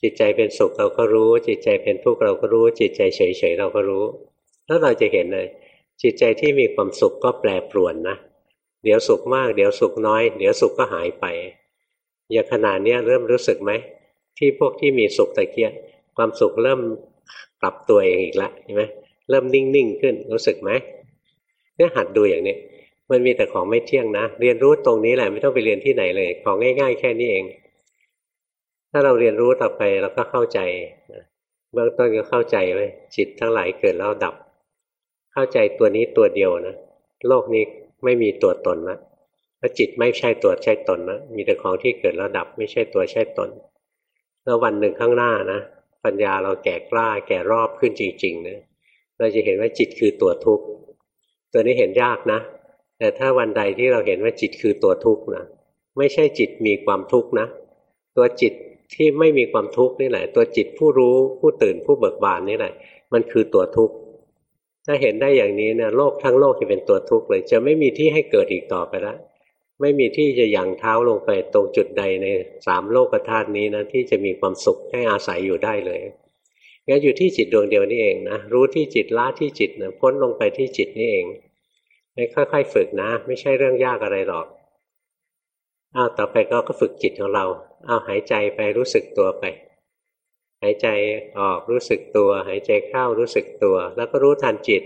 จิตใจเป็นสุขเราก็รู้ จิตใจเป็นทุกข์เราก็รู้ จิตใจเฉยๆเราก็รู้ แล้วเราจะเห็นเลย จิตใจที่มีความสุขก็แปรปรวนนะเดี๋ยวสุขมาก เดี๋ยวสุขน้อย เดี๋ยวสุขก็หายไป อย่างขนาดนี้เริ่มรู้สึกไหมที่พวกที่มีสุขตะเกียความสุขเริ่มปรับตัวเองอีกแล้วเห็นไหมเริ่มนิ่งๆขึ้นรู้สึกไหมเนี่ยหัดดูอย่างนี้มันมีแต่ของไม่เที่ยงนะ เรียนรู้ตรงนี้แหละไม่ต้องไปเรียนที่ไหนเลย ของง่าย ๆ แค่นี้เอง ถ้าเราเรียนรู้ต่อไปเราก็เข้าใจเบื้องต้นก็เข้าใจไว้จิตทั้งหลายเกิดแล้วดับ เข้าใจตัวนี้ตัวเดียวนะโลกนี้ไม่มีตัวตนนะพระจิตไม่ใช่ตัวใช่ตนนะมีแต่ของที่เกิดแล้วดับ ไม่ใช่ตัวใช่ตน แล้ววันหนึ่งข้างหน้านะปัญญาเราแก่กล้าแก่รอบขึ้นจริงๆนะเราจะเห็นว่าจิตคือตัวทุกข์ตัวนี้เห็นยากนะ แต่ถ้าวันใดที่เราเห็นว่าจิตคือตัวทุกข์นะไม่ใช่จิตมีความทุกข์นะ ตัวจิต ที่ไม่มีความทุกข์นี่แหละ ตัวจิตผู้รู้ผู้ตื่นผู้เบิกบานนี่แหละ มันคือตัวทุกข์ถ้าเห็นได้อย่างนี้นี่ยโลกทั้งโลกจะเป็นตัวทุกข์เลย จะไม่มีที่ให้เกิดอีกต่อไปแล้วไม่มีที่จะยั่งเท้าลงไปตรงจุดใดในสามโลกธาตุนี้นะที่จะมีความสุขให้อาศัยอยู่ได้เลยงั้นอยู่ที่จิตดวงเดียวนี่เองนะรู้ที่จิตละที่จิตนะพ้นลงไปที่จิตนี่เองค่อยๆฝึกนะ ไม่ใช่เรื่องยากอะไรหรอก อ้าวต่อไปก็ก็ฝึกจิตของเราเอาหายใจไปรู้สึกตัวไป หายใจออกรู้สึกตัว หายใจเข้ารู้สึกตัว แล้วก็รู้ทันจิต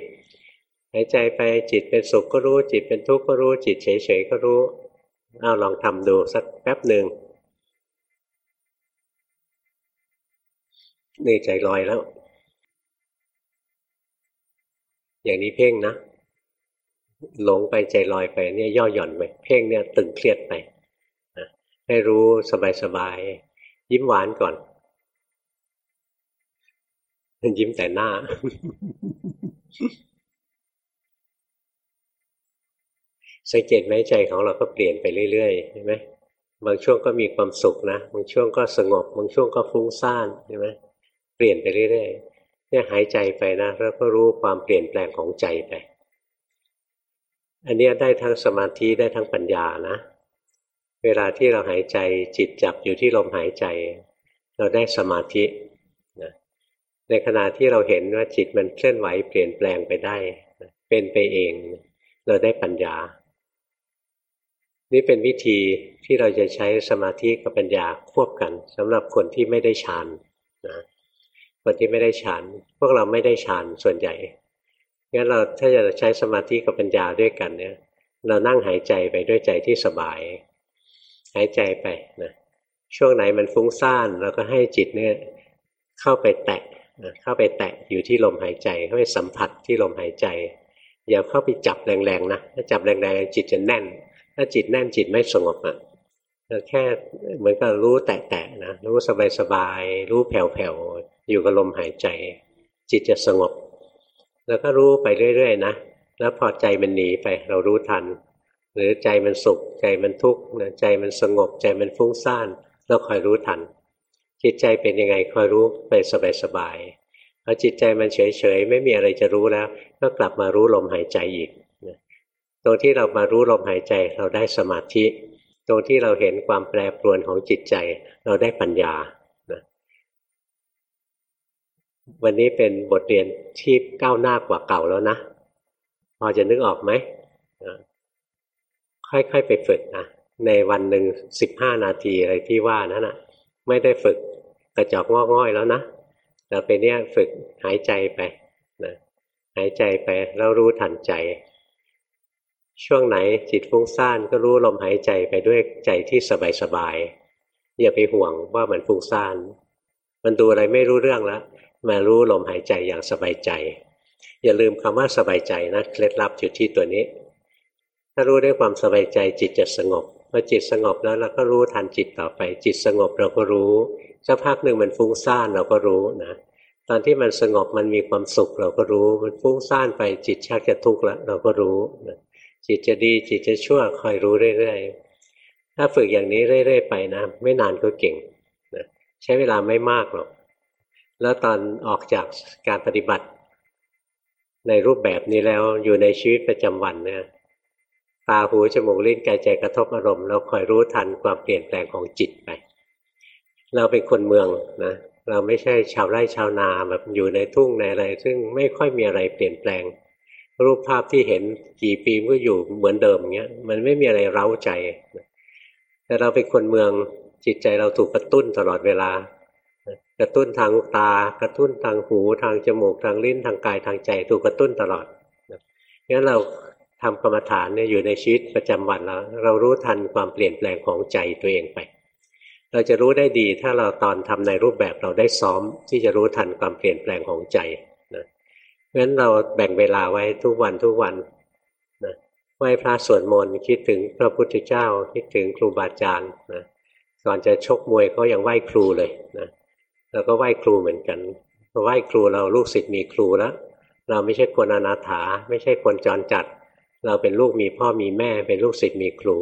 หายใจไปจิตเป็นสุขก็รู้ จิตเป็นทุกข์ก็รู้ จิตเฉยๆก็รู้เอาลองทำดูสักแป๊บหนึ่งนี่ใจลอยแล้ว อย่างนี้เพ่งนะหลงไปใจลอยไปเนี่ยย่อหย่อนไปเพ่งเนี่ยตึงเครียดไป ให้รู้สบายๆ ยิ้มหวานก่อนยิ้มแต่หน้า สังเกตไหมใจของเราก็เปลี่ยนไปเรื่อยๆใช่ไหมบางช่วงก็มีความสุขนะ บางช่วงก็สงบ บางช่วงก็ฟุ้งซ่านใช่ไหมเปลี่ยนไปเรื่อยๆเนี่ยหายใจไปนะ แล้วก็รู้ความเปลี่ยนแปลงของใจไป อันนี้ได้ทั้งสมาธิได้ทั้งปัญญานะ เวลาที่เราหายใจจิตจับอยู่ที่ลมหายใจ เราได้สมาธินะในขณะที่เราเห็นว่าจิตมันเคลื่อนไหวเปลี่ยนแปลงไปได้ เป็นไปเอง เราได้ปัญญา นี่เป็นวิธีที่เราจะใช้สมาธิกับปัญญาควบกันสำหรับคนที่ไม่ได้ฌานนะคนที่ไม่ได้ฌานพวกเราไม่ได้ฌานส่วนใหญ่งั้นเราถ้าจะใช้สมาธิกับปัญญาด้วยกันเนี่ย เรานั่งหายใจไปด้วยใจที่สบาย หายใจไปนะช่วงไหนมันฟุ้งซ่านเราก็ให้จิตเนี่ยเข้าไปแตะนะเข้าไปแตะอยู่ที่ลมหายใจเข้าไปสัมผัสที่ลมหายใจ อย่าเข้าไปจับแรงๆนะถ้าจับแรงๆจิตจะแน่น ถ้าจิตแน่นจิตไม่สงบอะเราแค่เหมือนกับรู้แตะๆนะรู้สบายๆรู้แผ่วๆอยู่กับลมหายใจ จิตจะสงบ แล้วก็รู้ไปเรื่อยๆนะแล้วพอใจมันหนีไปเรารู้ทัน หรือใจมันสุข ใจมันทุกข์ใจมันสงบ ใจมันฟุ้งซ่านเราคอยรู้ทัน จิตใจเป็นยังไงคอยรู้ไปสบายๆพอจิตใจมันเฉยๆไม่มีอะไรจะรู้แล้ว ก็กลับมารู้ลมหายใจอีกตรงที่เรามารู้ลมหายใจเราได้สมาธิ ตรงที่เราเห็นความแปรปรวนของจิตใจเราได้ปัญญาวันนี้เป็นบทเรียนที่ก้าวหน้ากว่าเก่าแล้วนะ พอจะนึกออกไหม ค่อยๆไปฝึกนะในวันหนึ่งสิบห้านาทีอะไรที่ว่านั่นนะไม่ได้ฝึกกระจอกงอกง่อยแล้วนะแต่เป็นเนี้ยฝึกหายใจไปนะหายใจไปแล้วรู้ทันใจ ช่วงไหนจิตฟุ้งซ่านก็รู้ลมหายใจไปด้วยใจที่สบายๆอย่าไปห่วงว่ามันฟุ้งซ่าน มันดูอะไรไม่รู้เรื่องแล้วมารู้ลมหายใจอย่างสบายใจ อย่าลืมคำว่าสบายใจนะเคล็ดลับอยู่ที่ตัวนี้ ถ้ารู้ด้วยความสบายใจจิตจะสงบพอจิตสงบแล้วเราก็รู้ทันจิตต่อไป จิตสงบเราก็รู้สักพักหนึ่งมันฟุ้งซ่านเราก็รู้นะตอนที่มันสงบมันมีความสุขเราก็รู้ มันฟุ้งซ่านไปจิตชักจะทุกข์แล้วเราก็รู้นะจิตจะดีจิตจะชั่วคอยรู้เรื่อยๆถ้าฝึกอย่างนี้เรื่อย ๆ ไปนะไม่นานก็เก่งนะใช้เวลาไม่มากหรอกแล้วตอนออกจากการปฏิบัติ ในรูปแบบนี้แล้วอยู่ในชีวิตประจำวันเนี่ย ตาหูจมูกลิ้นกายใจกระทบอารมณ์เราคอยรู้ทันความเปลี่ยนแปลงของจิตไป เราเป็นคนเมืองนะเราไม่ใช่ชาวไร่ชาวนาแบบอยู่ในทุ่งในอะไร ซึ่งไม่ค่อยมีอะไรเปลี่ยนแปลง รูปภาพที่เห็นกี่ปีก็อยู่เหมือนเดิมเงี้ยมันไม่มีอะไรเร้าใจ แต่เราเป็นคนเมืองจิตใจเราถูกกระตุ้นตลอดเวลากระตุ้นทางตากระตุ้นทางหูทางจมูกทางลิ้นทางกายทางใจถูกกระตุ้นตลอดงั้นเรา ทำกรรมฐานเนี่ยอยู่ในชีวิตประจำวันเราเรารู้ทันความเปลี่ยนแปลงของใจตัวเองไป เราจะรู้ได้ดีถ้าเราตอนทำในรูปแบบเราได้ซ้อมที่จะรู้ทันความเปลี่ยนแปลงของใจนะเพราะฉะนั้นเราแบ่งเวลาไว้ทุกวันทุกวันนะไหว้พระสวดมนต์คิดถึงพระพุทธเจ้า คิดถึงครูบาอาจารย์นะก่อนจะชกมวยเขายังไหว้ครูเลยนะแล้วก็ไหว้ครูเหมือนกันพอไหว้ครูเราลูกศิษย์มีครูแล้วเราไม่ใช่คนอนาถา ไม่ใช่คนจรจัด เราเป็นลูกมีพ่อมีแม่ เป็นลูกศิษย์มีครู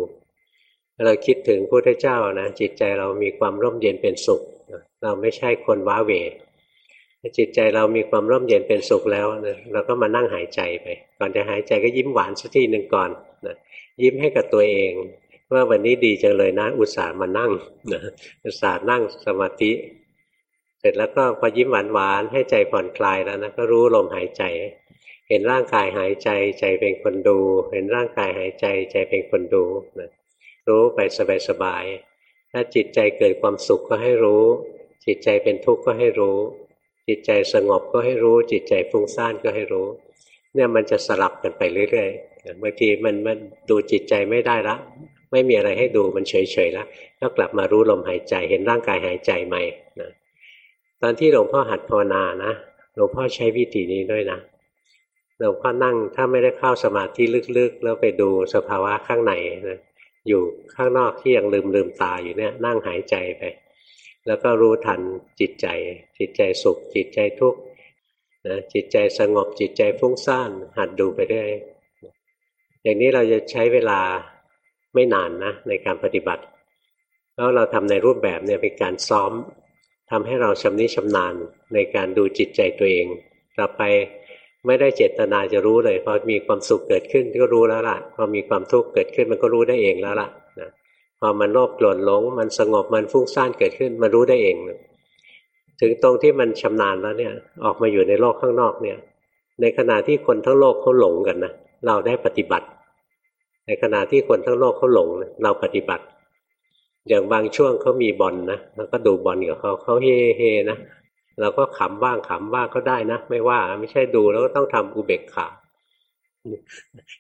เราคิดถึงพระพุทธเจ้านะจิตใจเรามีความร่มเย็นเป็นสุข เราไม่ใช่คนว้าเหวจิตใจเรามีความร่มเย็นเป็นสุขแล้วนะเราก็มานั่งหายใจไป ก่อนจะหายใจก็ยิ้มหวานสักทีหนึ่งก่อนนะยิ้มให้กับตัวเอง ว่าวันนี้ดีจังเลยนะ อุตส่าห์มานั่งนะอุตส่าห์นั่งสมาธิ เสร็จแล้วก็พอยิ้มหวานหวานให้ใจผ่อนคลายแล้วนะก็รู้ลมหายใจ เห็นร่างกายหายใจใจเป็นคนดู เห็นร่างกายหายใจใจเป็นคนดูนะรู้ไปสบายๆถ้าจิตใจเกิดความสุขก็ให้รู้ จิตใจเป็นทุกข์ก็ให้รู้ จิตใจสงบก็ให้รู้ จิตใจฟุ้งซ่านก็ให้รู้ เนี่ยมันจะสลับกันไปเรื่อยๆบางทีมันมันดูจิตใจไม่ได้ละไม่มีอะไรให้ดูมันเฉยๆแล้วก็กลับมารู้ลมหายใจ เห็นร่างกายหายใจใหม่นะตอนที่หลวงพ่อหัดภาวนานะหลวงพ่อใช้วิธีนี้ด้วยนะ หลวงพ่อนั่งถ้าไม่ได้เข้าสมาธิลึกๆ แล้วไปดูสภาวะข้างในนะอยู่ข้างนอกที่ยังลืมลืมตาอยู่เนี่ยนั่งหายใจไป แล้วก็รู้ทันจิตใจ จิตใจสุข จิตใจทุกข์นะจิตใจสงบจิตใจฟุ้งซ่านหัดดูไปได้ อย่างนี้เราจะใช้เวลาไม่นานนะในการปฏิบัติ แล้วเราทำในรูปแบบเนี่ยเป็นการซ้อมทำให้เราชำนิชำนาญในการดูจิตใจตัวเอง ต่อไป ไม่ได้เจตนาจะรู้เลยพอมีความสุขเกิดขึ้นก็รู้แล้วล่ะพอมีความทุกข์เกิดขึ้นมันก็รู้ได้เองแล้วล่ะนะพอมันโลภโกรธหลง มันสงบมันฟุ้งซ่านเกิดขึ้นมันรู้ได้เอง ถึงตรงที่มันชำนาญแล้วเนี่ยออกมาอยู่ในโลกข้างนอกเนี่ย ในขณะที่คนทั้งโลกเขาหลงกันนะเราได้ปฏิบัติ ในขณะที่คนทั้งโลกเขาหลงเราปฏิบัติ อย่างบางช่วงเขามีบอลนะเราก็ดูบอลกับเขาเขาเฮ่เฮนะ เราก็ขำบ้างขำบ้างก็ได้นะ ไม่ว่า ไม่ใช่ดูแล้วก็ต้องทำอุเบกขา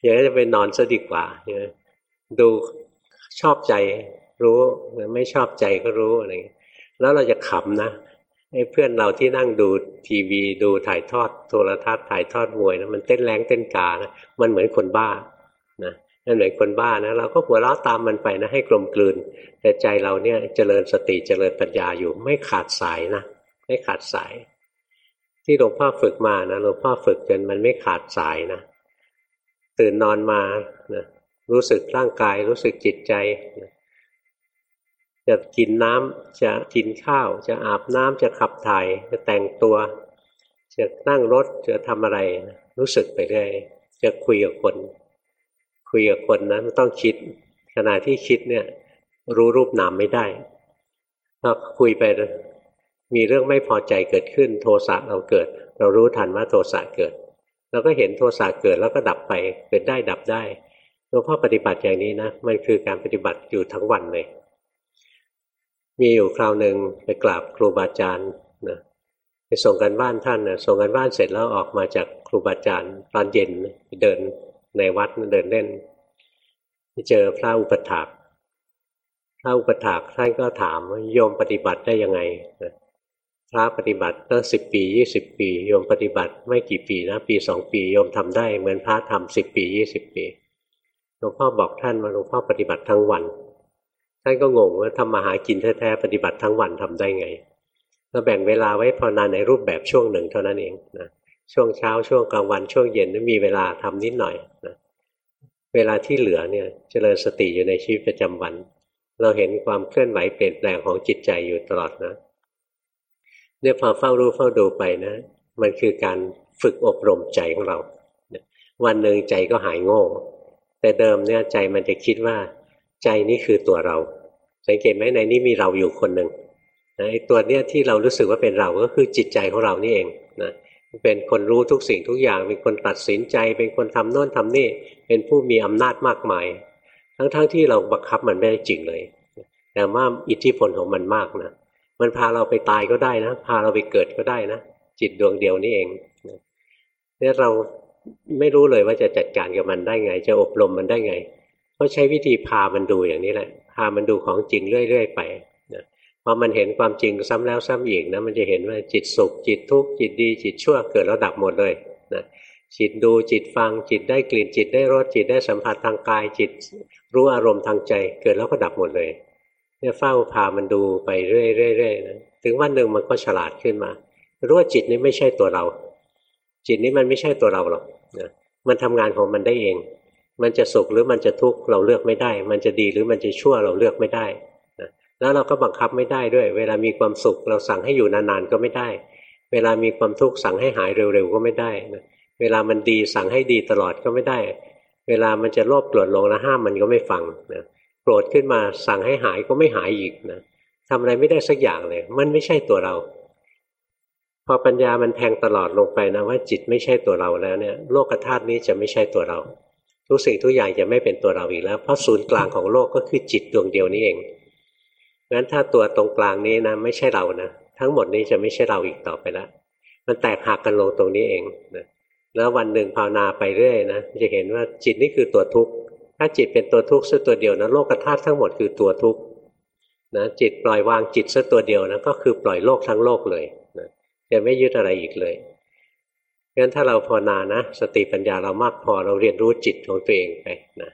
อย่างนี้จะไปนอนซะดีกว่าดูชอบใจรู้ไม่ชอบใจก็รู้อะไรแล้วเราจะขำนะไอ้เพื่อนเราที่นั่งดูทีวีดูถ่ายทอดโทรทัศน์ถ่ายทอดมวยนะมันเต้นแรงเต้นกานะมันเหมือนคนบ้านะนั่นเหมือนคนบ้านะเราก็หัวเราะตามมันไปนะให้กลมกลืน แต่ใจเราเนี่ยเจริญสติเจริญปัญญาอยู่ไม่ขาดสายนะ ไม่ขาดสาย ที่หลวงพ่อฝึกมานะหลวงพ่อฝึกจนมันไม่ขาดสายนะตื่นนอนมานะรู้สึกร่างกายรู้สึกจิตใจนะจะกินน้ำจะกินข้าว จะอาบน้ำจะขับถ่าย จะแต่งตัว จะนั่งรถจะทำอะไรนะรู้สึกไปเรื่อยจะคุยกับคน คุยกับคนนะมันต้องคิด ขณะที่คิดเนี่ย รู้รูปนามไม่ได้พอคุยไป มีเรื่องไม่พอใจเกิดขึ้น โทสะเราเกิด เรารู้ทันว่าโทสะเกิด เราก็เห็นโทสะเกิดแล้วก็ดับไป เกิดได้ดับได้หลวงพ่อปฏิบัติอย่างนี้นะ มันคือการปฏิบัติอยู่ทั้งวันเลย มีอยู่คราวหนึ่งไปกราบครูบาอาจารย์นะไปส่งกันบ้านท่านนะส่งกันบ้านเสร็จแล้วออกมาจากครูบาอาจารย์ตอนเย็นเดินในวัดเดินเล่นไปเจอพระอุปถากพระอุปถากท่านก็ถามว่าโยมปฏิบัติได้ยังไง พระปฏิบัติตั้งสิบปียี่สิบปีโยมปฏิบัติไม่กี่ปีนะปีสองปีโยมทำได้เหมือนพระทำสิบปียี่สิบปีหลวงพ่อบอกท่านว่าหลวงพ่อปฏิบัติทั้งวัน ท่านก็งงว่าทำมาหากินแท้ๆปฏิบัติทั้งวันทำได้ไงเราแบ่งเวลาไว้ภาวนาในรูปแบบช่วงหนึ่งเท่านั้นเองนะช่วงเช้าช่วงกลางวันช่วงเย็นมีเวลาทำนิดหน่อยนะเวลาที่เหลือเนี่ยเจริญสติอยู่ในชีวิตประจำวัน เราเห็นความเคลื่อนไหวเปลี่ยนแปลงของจิตใจอยู่ตลอดนะ เนี่ยพอเฝ้ารู้เฝ้าดูไปนะ มันคือการฝึกอบรมใจของเรา วันหนึ่งใจก็หายโง่ แต่เดิมเนี่ยใจมันจะคิดว่า ใจนี้คือตัวเรา สังเกตไหมในนี้มีเราอยู่คนหนึ่งไอ้ตัวเนี้ยที่เรารู้สึกว่าเป็นเราก็คือจิตใจของเรานี่เองนะเป็นคนรู้ทุกสิ่งทุกอย่าง เป็นคนตัดสินใจ เป็นคนทำโน่นทำนี่ เป็นผู้มีอำนาจมากมาย ทั้งๆทที่เราบังคับมันไม่ได้จริงเลย แต่ว่าอิทธิพลของมันมากนะ มันพาเราไปตายก็ได้นะพาเราไปเกิดก็ได้นะจิตดวงเดียวนี่เองเนี่ยเราไม่รู้เลยว่าจะจัดการกับมันได้ไง จะอบรมมันได้ไงก็ใช้วิธีพามันดูอย่างนี้แหละ พามันดูของจริงเรื่อยๆไปพอมันเห็นความจริงซ้ำแล้วซ้ำอีกนะมันจะเห็นว่าจิตสุข จิตทุกข์จิตดี จิตชั่วเกิดแล้วดับหมดเลยนะจิตดูจิตฟังจิตได้กลิ่นจิตได้รสจิตได้สัมผัสทางกาย จิตรู้อารมณ์ทางใจ เกิดแล้วก็ดับหมดเลย เนี่ยเฝ้าพามันดูไปเรื่อยๆนะถึงวันหนึ่งมันก็ฉลาดขึ้นมารู้ว่าจิตนี้ไม่ใช่ตัวเรา จิตนี้มันไม่ใช่ตัวเราหรอกนะมันทำงานของมันได้เอง มันจะสุขหรือมันจะทุกข์เราเลือกไม่ได้ มันจะดีหรือมันจะชั่วเราเลือกไม่ได้นะแล้วเราก็บังคับไม่ได้ด้วย เวลามีความสุขเราสั่งให้อยู่นานๆก็ไม่ได้ เวลามีความทุกข์สั่งให้หายเร็วๆก็ไม่ได้นะเวลามันดีสั่งให้ดีตลอดก็ไม่ได้ เวลามันจะโลภโกรธลงนะห้ามมันก็ไม่ฟังนะ โกรธขึ้นมาสั่งให้หายก็ไม่หายอีกนะทำอะไรไม่ได้สักอย่างเลย มันไม่ใช่ตัวเรา พอปัญญามันแทงตลอดลงไปนะว่าจิตไม่ใช่ตัวเราแล้วเนี่ย โลกธาตุนี้จะไม่ใช่ตัวเรา ทุกสิ่งทุกอย่างจะไม่เป็นตัวเราอีกแล้ว เพราะศูนย์กลางของโลกก็คือจิตดวงเดียวนี้เองงั้นถ้าตัวตรงกลางนี้นะไม่ใช่เรานะทั้งหมดนี้จะไม่ใช่เราอีกต่อไปแล้วมันแตกหักกันลงตรงนี้เองนะแล้ววันหนึ่งภาวนาไปเรื่อยนะจะเห็นว่าจิตนี่คือตัวทุกข์ ถ้าจิตเป็นตัวทุกข์ซะตัวเดียวนะโลกธาตุทั้งหมดคือตัวทุกข์นะจิตปล่อยวางจิตซะตัวเดียวนะก็คือปล่อยโลกทั้งโลกเลยนะจะไม่ยึดอะไรอีกเลยงั้นถ้าเราภาวนานะ สติปัญญาเรามากพอเราเรียนรู้จิตของตัวเองไปนะ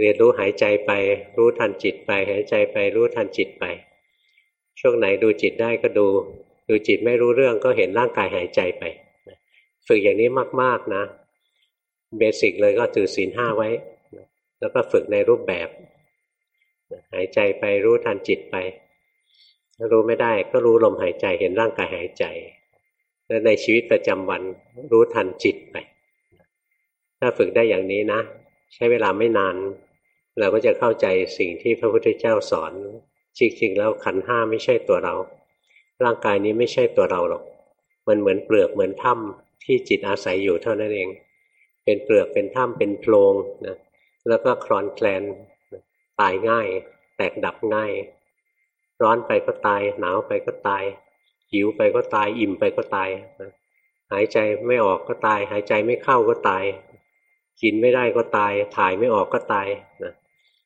เรียนรู้หายใจไป รู้ทันจิตไป หายใจไปรู้ทันจิตไป ช่วงไหนดูจิตได้ก็ดู ดูจิตไม่รู้เรื่องก็เห็นร่างกายหายใจไปฝึกอย่างนี้มาก ๆนะ เบสิกเลยก็ถือศีลห้าไว้ แล้วก็ฝึกในรูปแบบหายใจไปรู้ทันจิตไป ถ้ารู้ไม่ได้ก็รู้ลมหายใจเห็นร่างกายหายใจ แล้วในชีวิตประจำวันรู้ทันจิตไป ถ้าฝึกได้อย่างนี้นะ ใช้เวลาไม่นาน เราก็จะเข้าใจสิ่งที่พระพุทธเจ้าสอน จริงๆแล้วขันห้าไม่ใช่ตัวเรา ร่างกายนี้ไม่ใช่ตัวเราหรอก มันเหมือนเปลือกเหมือนถ้ำที่จิตอาศัยอยู่เท่านั้นเอง เป็นเปลือกเป็นถ้ำเป็นโพรงนะ แล้วก็คลอนแคลนตายง่าย แตกดับง่าย ร้อนไปก็ตาย หนาวไปก็ตาย หิวไปก็ตาย อิ่มไปก็ตาย หายใจไม่ออกก็ตาย หายใจไม่เข้าก็ตาย กินไม่ได้ก็ตาย ถ่ายไม่ออกก็ตายนะ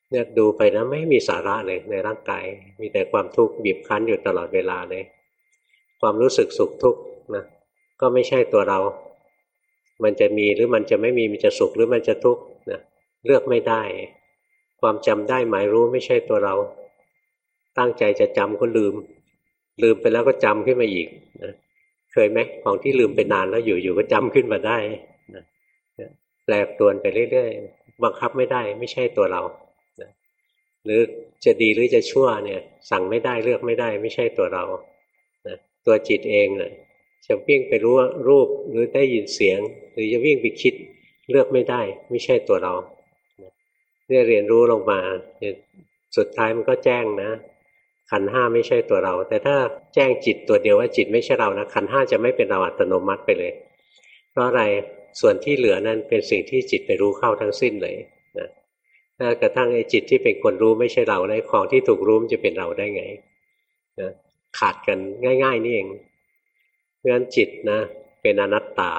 เนี่ยดูไปนะไม่มีสาระเลยในร่างกาย มีแต่ความทุกข์บีบคั้นอยู่ตลอดเวลาเลย ความรู้สึกสุขทุกข์นะก็ไม่ใช่ตัวเรา มันจะมีหรือมันจะไม่มีมันจะสุขหรือมันจะทุกข์ เลือกไม่ได้ ความจำได้หมายรู้ไม่ใช่ตัวเรา ตั้งใจจะจำก็ลืม ลืมไปแล้วก็จำขึ้นมาอีกนะเคยไหมของที่ลืมไปนานแล้วอยู่ๆก็จำขึ้นมาได้แปรปรวนไปเรื่อยๆบังคับไม่ได้ ไม่ใช่ตัวเราหรือจะดีหรือจะชั่วเนี่ย สั่งไม่ได้เลือกไม่ได้ ไม่ใช่ตัวเราตัวจิตเองน่ะจะวิ่งไปรู้รูปหรือได้ยินเสียง หรือจะวิ่งไปคิดเลือกไม่ได้ ไม่ใช่ตัวเรา เนี่ยเรียนรู้ลงมาสุดท้ายมันก็แจ้งนะ ขันห้าไม่ใช่ตัวเรา แต่ถ้าแจ้งจิตตัวเดียวว่าจิตไม่ใช่เรานะขันห้าจะไม่เป็นเราอัตโนมัติไปเลย เพราะอะไรส่วนที่เหลือนั้นเป็นสิ่งที่จิตไปรู้เข้าทั้งสิ้นเลยนะถ้ากระทั่งไอ้จิตที่เป็นคนรู้ไม่ใช่เราแล้ของที่ถูกรู้มันจะเป็นเราได้ไงนะขาดกันง่าย ๆ นี่เองเพราะฉะนั้นจิตนะ เป็นอนัตตา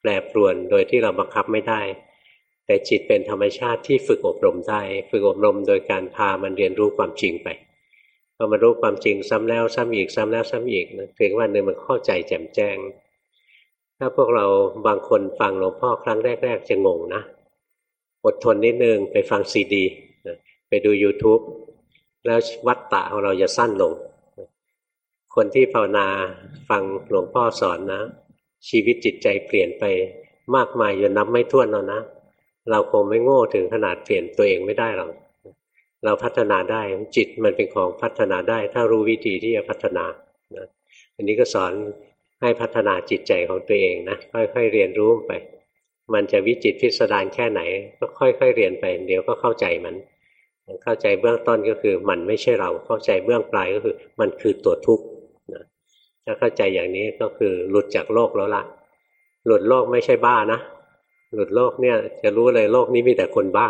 แปรปรวนโดยที่เราบังคับไม่ได้ แต่จิตเป็นธรรมชาติที่ฝึกอบรมได้ ฝึกอบรมโดยการพามันเรียนรู้ความจริงไปพอมารู้ความจริงซ้ำแล้วซ้ำอีกซ้ำแล้วซ้ำอีกนะถึงวันหนึ่งมันเข้าใจแจ่มแจ้ง ถ้าพวกเราบางคนฟังหลวงพ่อครั้งแรก ๆ จะงงนะ อดทนนิดนึงไปฟังซีดีไปดู YouTube แล้ววัดตะของเราจะสั้นลง คนที่ภาวนาฟังหลวงพ่อสอนนะ ชีวิตจิตใจเปลี่ยนไปมากมายจนนับไม่ถ้วนแล้วนะ เราคงไม่โง่ถึงขนาดเปลี่ยนตัวเองไม่ได้หรอกเราพัฒนาได้จิตมันเป็นของพัฒนาได้ ถ้ารู้วิธีที่จะพัฒนานะอันนี้ก็สอนให้พัฒนาจิตใจของตัวเองนะค่อยๆเรียนรู้ไป มันจะวิจิตพิสดารแค่ไหน ก็ค่อยๆเรียนไป เดี๋ยวก็เข้าใจมันเข้าใจเบื้องต้นก็คือ มันไม่ใช่เราเข้าใจเบื้องปลายก็คือ มันคือตัวทุกข์นะถ้าเข้าใจอย่างนี้ก็คือหลุดจากโลกแล้วละหลุดโลกไม่ใช่บ้านะ หลุดโลกเนี่ย จะรู้เลยโลกนี้มีแต่คนบ้า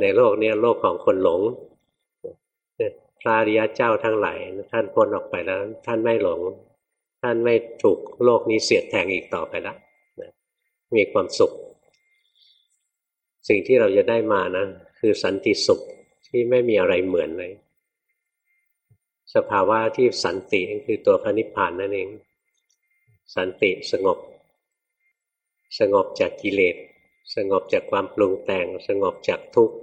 ในโลกนี้โลกของคนหลงพระอริยเจ้าทั้งหลายท่านพ้นออกไปแล้ว ท่านไม่หลง ท่านไม่ถูกโลกนี้เสียดแทงอีกต่อไปแล้วมีความสุข สิ่งที่เราจะได้มานะคือสันติสุขที่ไม่มีอะไรเหมือนเลยสภาวะที่สันติคือตัวพระนิพพานนั่นเอง สันติสงบ สงบจากกิเลสสงบจากความปรุงแต่ง สงบจากทุกข์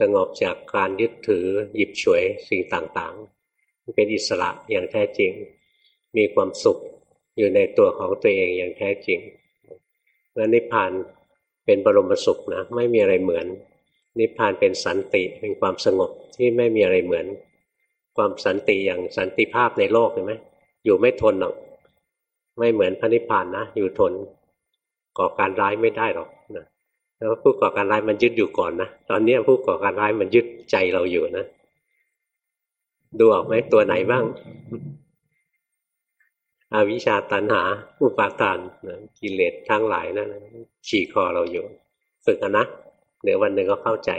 สงบจากการยึดถือหยิบฉวยสิ่งต่างๆเป็นอิสระอย่างแท้จริง มีความสุขอยู่ในตัวของตัวเองอย่างแท้จริงและนิพพานเป็นบรมสุขนะไม่มีอะไรเหมือน นิพพานเป็นสันติเป็นความสงบที่ไม่มีอะไรเหมือน ความสันติอย่างสันติภาพในโลกเห็นไหมอยู่ไม่ทนหรอกไม่เหมือนพระนิพพานนะอยู่ทน ก่อการร้ายไม่ได้หรอกนะแล้วผู้ก่อการร้ายมันยึดอยู่ก่อนนะตอนนี้ผู้ก่อการร้ายมันยึดใจเราอยู่นะดูออกไหมตัวไหนบ้างอาวิชชาตันหา อุปาทานนะกิเลสทั้งหลายนะั่นฉี่คอเราอยู่ฝึกนะเดี๋ยววันหนึ่งก็เข้าใจ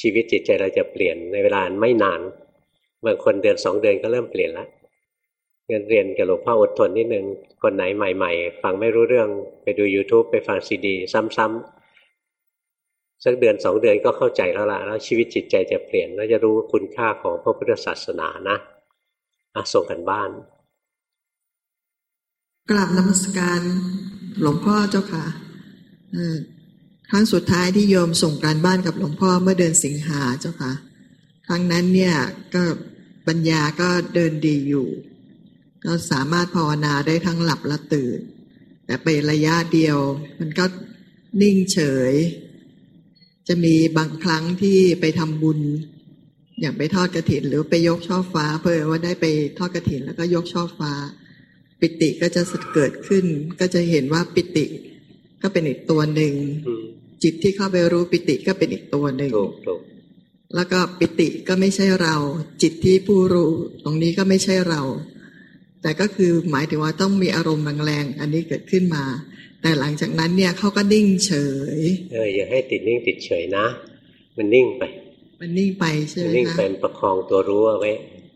ชีวิตจิตใจเราจะเปลี่ยนในเวลาไม่นานบางคนเดือนสองเดือนก็เริ่มเปลี่ยนแล้ว เรียนกับหลวงพ่ออดทนนิดนึง คนไหนใหม่ ๆ ฟังไม่รู้เรื่องไปดู YouTube ไปฟังซีดี ซ้ำๆสักเดือนสองเดือนก็เข้าใจแล้วล่ะ แล้วชีวิตจิตใจจะเปลี่ยนแล้วจะรู้คุณค่าของพระพุทธศาสนานะอะส่งกันบ้าน
กราบนมัสการหลวงพ่อเจ้าค่ะครั้งสุดท้ายที่โยมส่งการบ้านกับหลวงพ่อเมื่อเดือนสิงหาเจ้าค่ะ ครั้งนั้นเนี่ยก็ปัญญาก็เดินดีอยู่ ก็สามารถภาวนาได้ทั้งหลับและตื่น แต่ไประยะเดียว มันก็นิ่งเฉย จะมีบางครั้งที่ไปทำบุญ อย่างไปทอดกระถิน หรือไปยกช่อฟ้า เพื่อว่าได้ไปทอดกระถินแล้วก็ยกช่อฟ้า ปิติก็จะเกิดขึ้น ก็จะเห็นว่าปิติก็เป็นอีกตัวหนึ่งจิตที่เข้าไปรู้ปิติก็เป็นอีกตัวหนึ่งแล้วก็ปิติก็ไม่ใช่เรา จิตที่ผู้รู้ ตรงนี้ก็ไม่ใช่เรา แต่ก็คือหมายถึงว่าต้องมีอารมณ์แรงๆอันนี้เกิดขึ้นมา แต่หลังจากนั้นเนี่ยเขาก็นิ่งเฉย
เอออย่าให้ติดนิ่งติดเฉยนะ มันนิ่งไป
มันนิ่งไปใช่ไหม
นิ่งไปประคองตัวรู้เอาไว้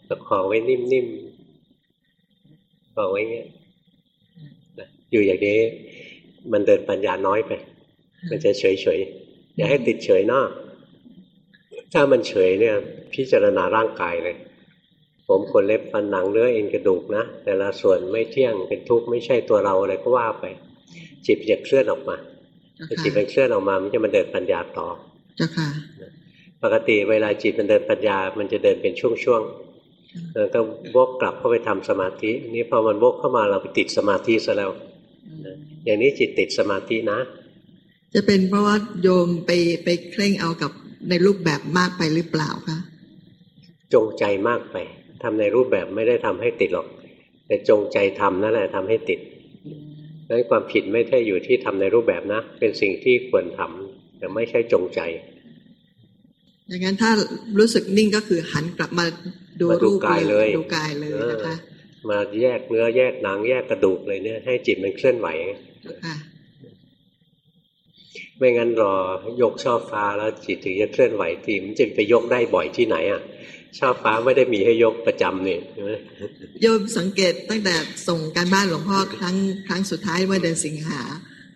ประคองไว้นิ่มๆบอกไว้เงี้ยอยู่อย่างนี้มันเดินปัญญาน้อยไป มันจะเฉยๆอย่าให้ติดเฉยนะถ้ามันเฉยเนี่ย พิจารณาร่างกายเลย ผมขนเล็บฟันหนังเนื้อเอ็นกระดูกนะ แต่ละส่วนไม่เที่ยงเป็นทุกข์ไม่ใช่ตัวเราอะไรก็ว่าไป จิตจะเคลื่อนออกมาจิตมันเคลื่อนออกมามันจะมาเดินปัญญาต่อ
จ้าค่ะ
ปกติเวลาจิตมันเดินปัญญา มันจะเดินเป็นช่วงๆแล้วก็วกกลับเข้าไปทำสมาธิ นี่พอมันวกเข้ามาเราไปติดสมาธิซะแล้ว อย่างนี้จิตติดสมาธินะ
จะเป็นเพราะว่าโยมไปไปเคร่งเอากับในรูปแบบมากไปหรือเปล่าคะ
จงใจมากไป ทำในรูปแบบไม่ได้ทำให้ติดหรอก แต่จงใจทำนั่นแหละทำให้ติดดังนั้นความผิดไม่ใช่อยู่ที่ทำในรูปแบบนะ เป็นสิ่งที่ควรทำแต่ไม่ใช่จงใจ
อย่างนั้นถ้ารู้สึกนิ่งก็คือหันกลับมาดูรูป
กายเลย
ดูกายเลยนะคะ
มาแยกเนื้อแยกหนัง แยกกระดูกเลยเนี่ย ให้จิตมันเคลื่อนไหวไม่งั้นรอยกช่อฟ้าแล้วจิตถึงจะเคลื่อนไหวทีมันจะไปยกได้บ่อยที่ไหนอะ ช่อฟ้าไม่ได้มีให้ยกประจำนี่
โยมสังเกตตั้งแต่ส่งการบ้านหลวงพ่อครั้งครั้งสุดท้ายเมื่อเดือนสิงหา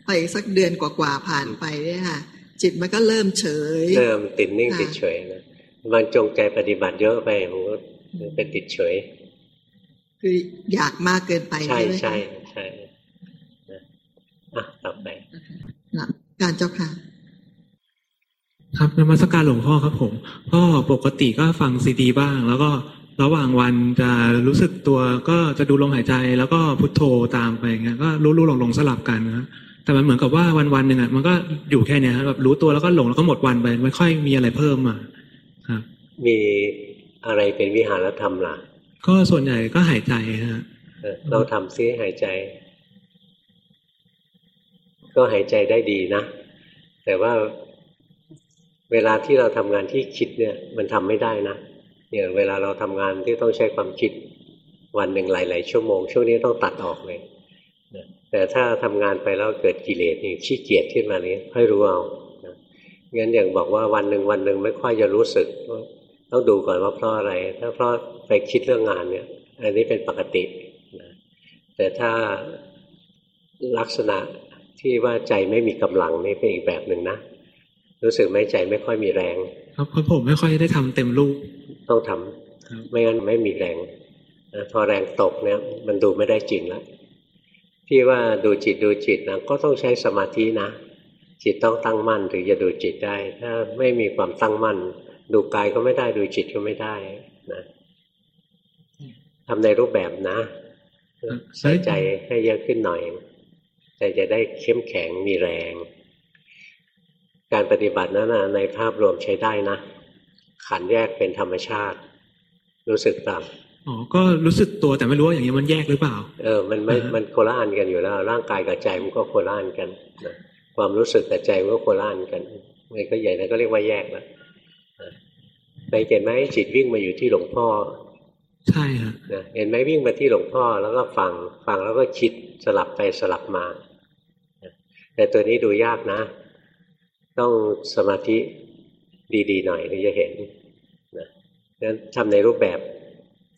ไปอีกสักเดือนกว่าๆผ่านไปเนี่ยค่ะ จิตมันก็เริ่มเฉย
เริ่มติดนิ่งติดเฉยนะมันจงใจปฏิบัติเยอะไปมันก็เป็นติดเฉย
คืออยากมากเกินไป
ใช่ใช่ใช่อะต่อไป
การเจ้าค่ะ
ครับนมัสการหลวงพ่อครับผม ก็ปกติก็ฟังซีดีบ้าง แล้วก็ระหว่างวันจะรู้สึกตัวก็จะดูลมหายใจ แล้วก็พุทโธตามไปเงี้ยก็รู้รู้หลงหลงสลับกันนะแต่มันเหมือนกับว่าวันวันหนึ่งอะมันก็อยู่แค่เนี้ยครับแบบรู้ตัวแล้วก็หลงแล้วก็หมดวันไปไม่ค่อยมีอะไรเพิ่มมาครับ
มีอะไรเป็นวิหารธรรมล่ะ
ก็ส่วนใหญ่ก็หายใจฮะ
เออเราทำซิหายใจ ก็หายใจได้ดีนะแต่ว่า เวลาที่เราทำงานที่คิดเนี่ยมันทำไม่ได้นะอย่างเวลาเราทำงานที่ต้องใช้ความคิดวันหนึ่งหลาย ๆ ชั่วโมง ช่วงนี้ต้องตัดออกเลยแต่ถ้าทำงานไปแล้วเกิดกิเลสนี่ขี้เกียจขึ้นมานี้ค่อยรู้เอางั้นอย่างบอกว่าวันหนึ่งวันหนึ่งไม่ค่อยจะรู้สึกต้องดูก่อนว่าเพราะอะไร ถ้าเพราะไปคิดเรื่องงานเนี่ย อันนี้เป็นปกตินะแต่ถ้าลักษณะที่ว่าใจไม่มีกำลังนี่เป็นอีกแบบหนึ่งนะ รู้สึกไหมใจไม่ค่อยมีแรง
ครับเพราะผมไม่ค่อยได้ทำเต็มรูป
ต้องทำ
ครับ
ไม่งั้นไม่มีแรงนะพอแรงตกเนี่ย มันดูไม่ได้จริงแล้วที่ว่าดูจิตดูจิตนะก็ต้องใช้สมาธินะ จิตต้องตั้งมั่นถึงจะดูจิตได้ ถ้าไม่มีความตั้งมั่น ดูกายก็ไม่ได้ดูจิตก็ไม่ได้นะทำในรูปแบบนะใส่ใจให้เยอะขึ้นหน่อยใจจะได้เข้มแข็งมีแรง การปฏิบัตินั้นนะในภาพรวมใช้ได้นะ ขันแยกเป็นธรรมชาติ รู้สึกตาม
อ๋อก็รู้สึกตัวแต่ไม่รู้ว่าอย่างนี้มันแยกหรือเปล่า
เออ มันไม่
อ่าฮะ
มันโคละอันกันอยู่แล้ว ร่างกายกับใจมันก็โคละอันกันนะความรู้สึกกับใจมันก็โคละอันกันมันก็ใหญ่แล้วก็เรียกว่าแยกแล้วนะไปเห็นไหมจิตวิ่งมาอยู่ที่หลวงพ่อ
ใช่ฮะ
นะเห็นไหมวิ่งมาที่หลวงพ่อแล้วก็ฟังฟังแล้วก็คิดสลับไปสลับมานะแต่ตัวนี้ดูยากนะ ต้องสมาธิดีๆหน่อยถึงจะเห็นนะงั้นทำในรูปแบบ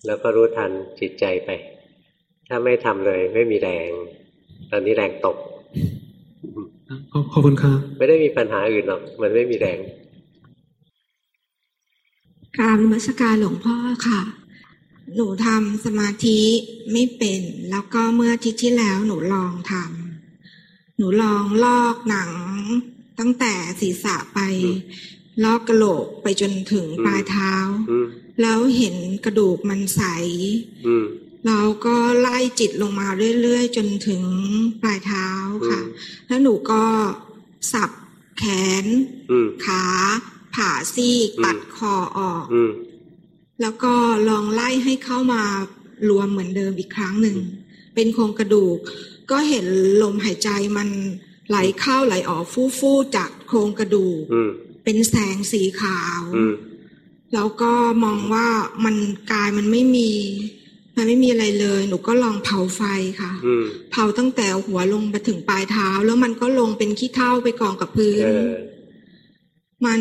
แล้วก็รู้ทันจิตใจไป ถ้าไม่ทำเลยไม่มีแรง ตอนนี้แรงตก
ขอบขอบคุณครับ
ไม่ได้มีปัญหาอื่นหรอก มันไม่มีแรง
กราบนมัสการหลวงพ่อค่ะ หนูทำสมาธิไม่เป็น แล้วก็เมื่ออาทิตย์ที่แล้วหนูลองทำหนูลองลอกหนัง ตั้งแต่ศีรษะไป
อืม
ลอกกระโหลกไปจนถึง
อืม
ปลายเท้า
อืม
แล้วเห็นกระดูกมันใส
อืม
เราก็ไล่จิตลงมาเรื่อยๆ จนถึงปลายเท้าค่ะ
อืม
แล้วหนูก็สับแขน
อืม
ขาผ่าซีก
อืม
ตัดคอออก
อืม
แล้วก็ลองไล่ให้เข้ามารวมเหมือนเดิมอีกครั้งหนึ่ง เป็นโครงกระดูก ก็เห็นลมหายใจมัน ไหลเข้าไหลออกฟู่ฟู่ๆจากโครงกระดูก
อืม
เป็นแสงสีขาว
อืม
แล้วก็มองว่ามันกายมันไม่มี มันไม่มีอะไรเลย หนูก็ลองเผาไฟค่ะ
อืม
เผาตั้งแต่หัวลงไปถึงปลายเท้า แล้วมันก็ลงเป็นขี้เถ้าไปกองกับพื้น
เออ
มัน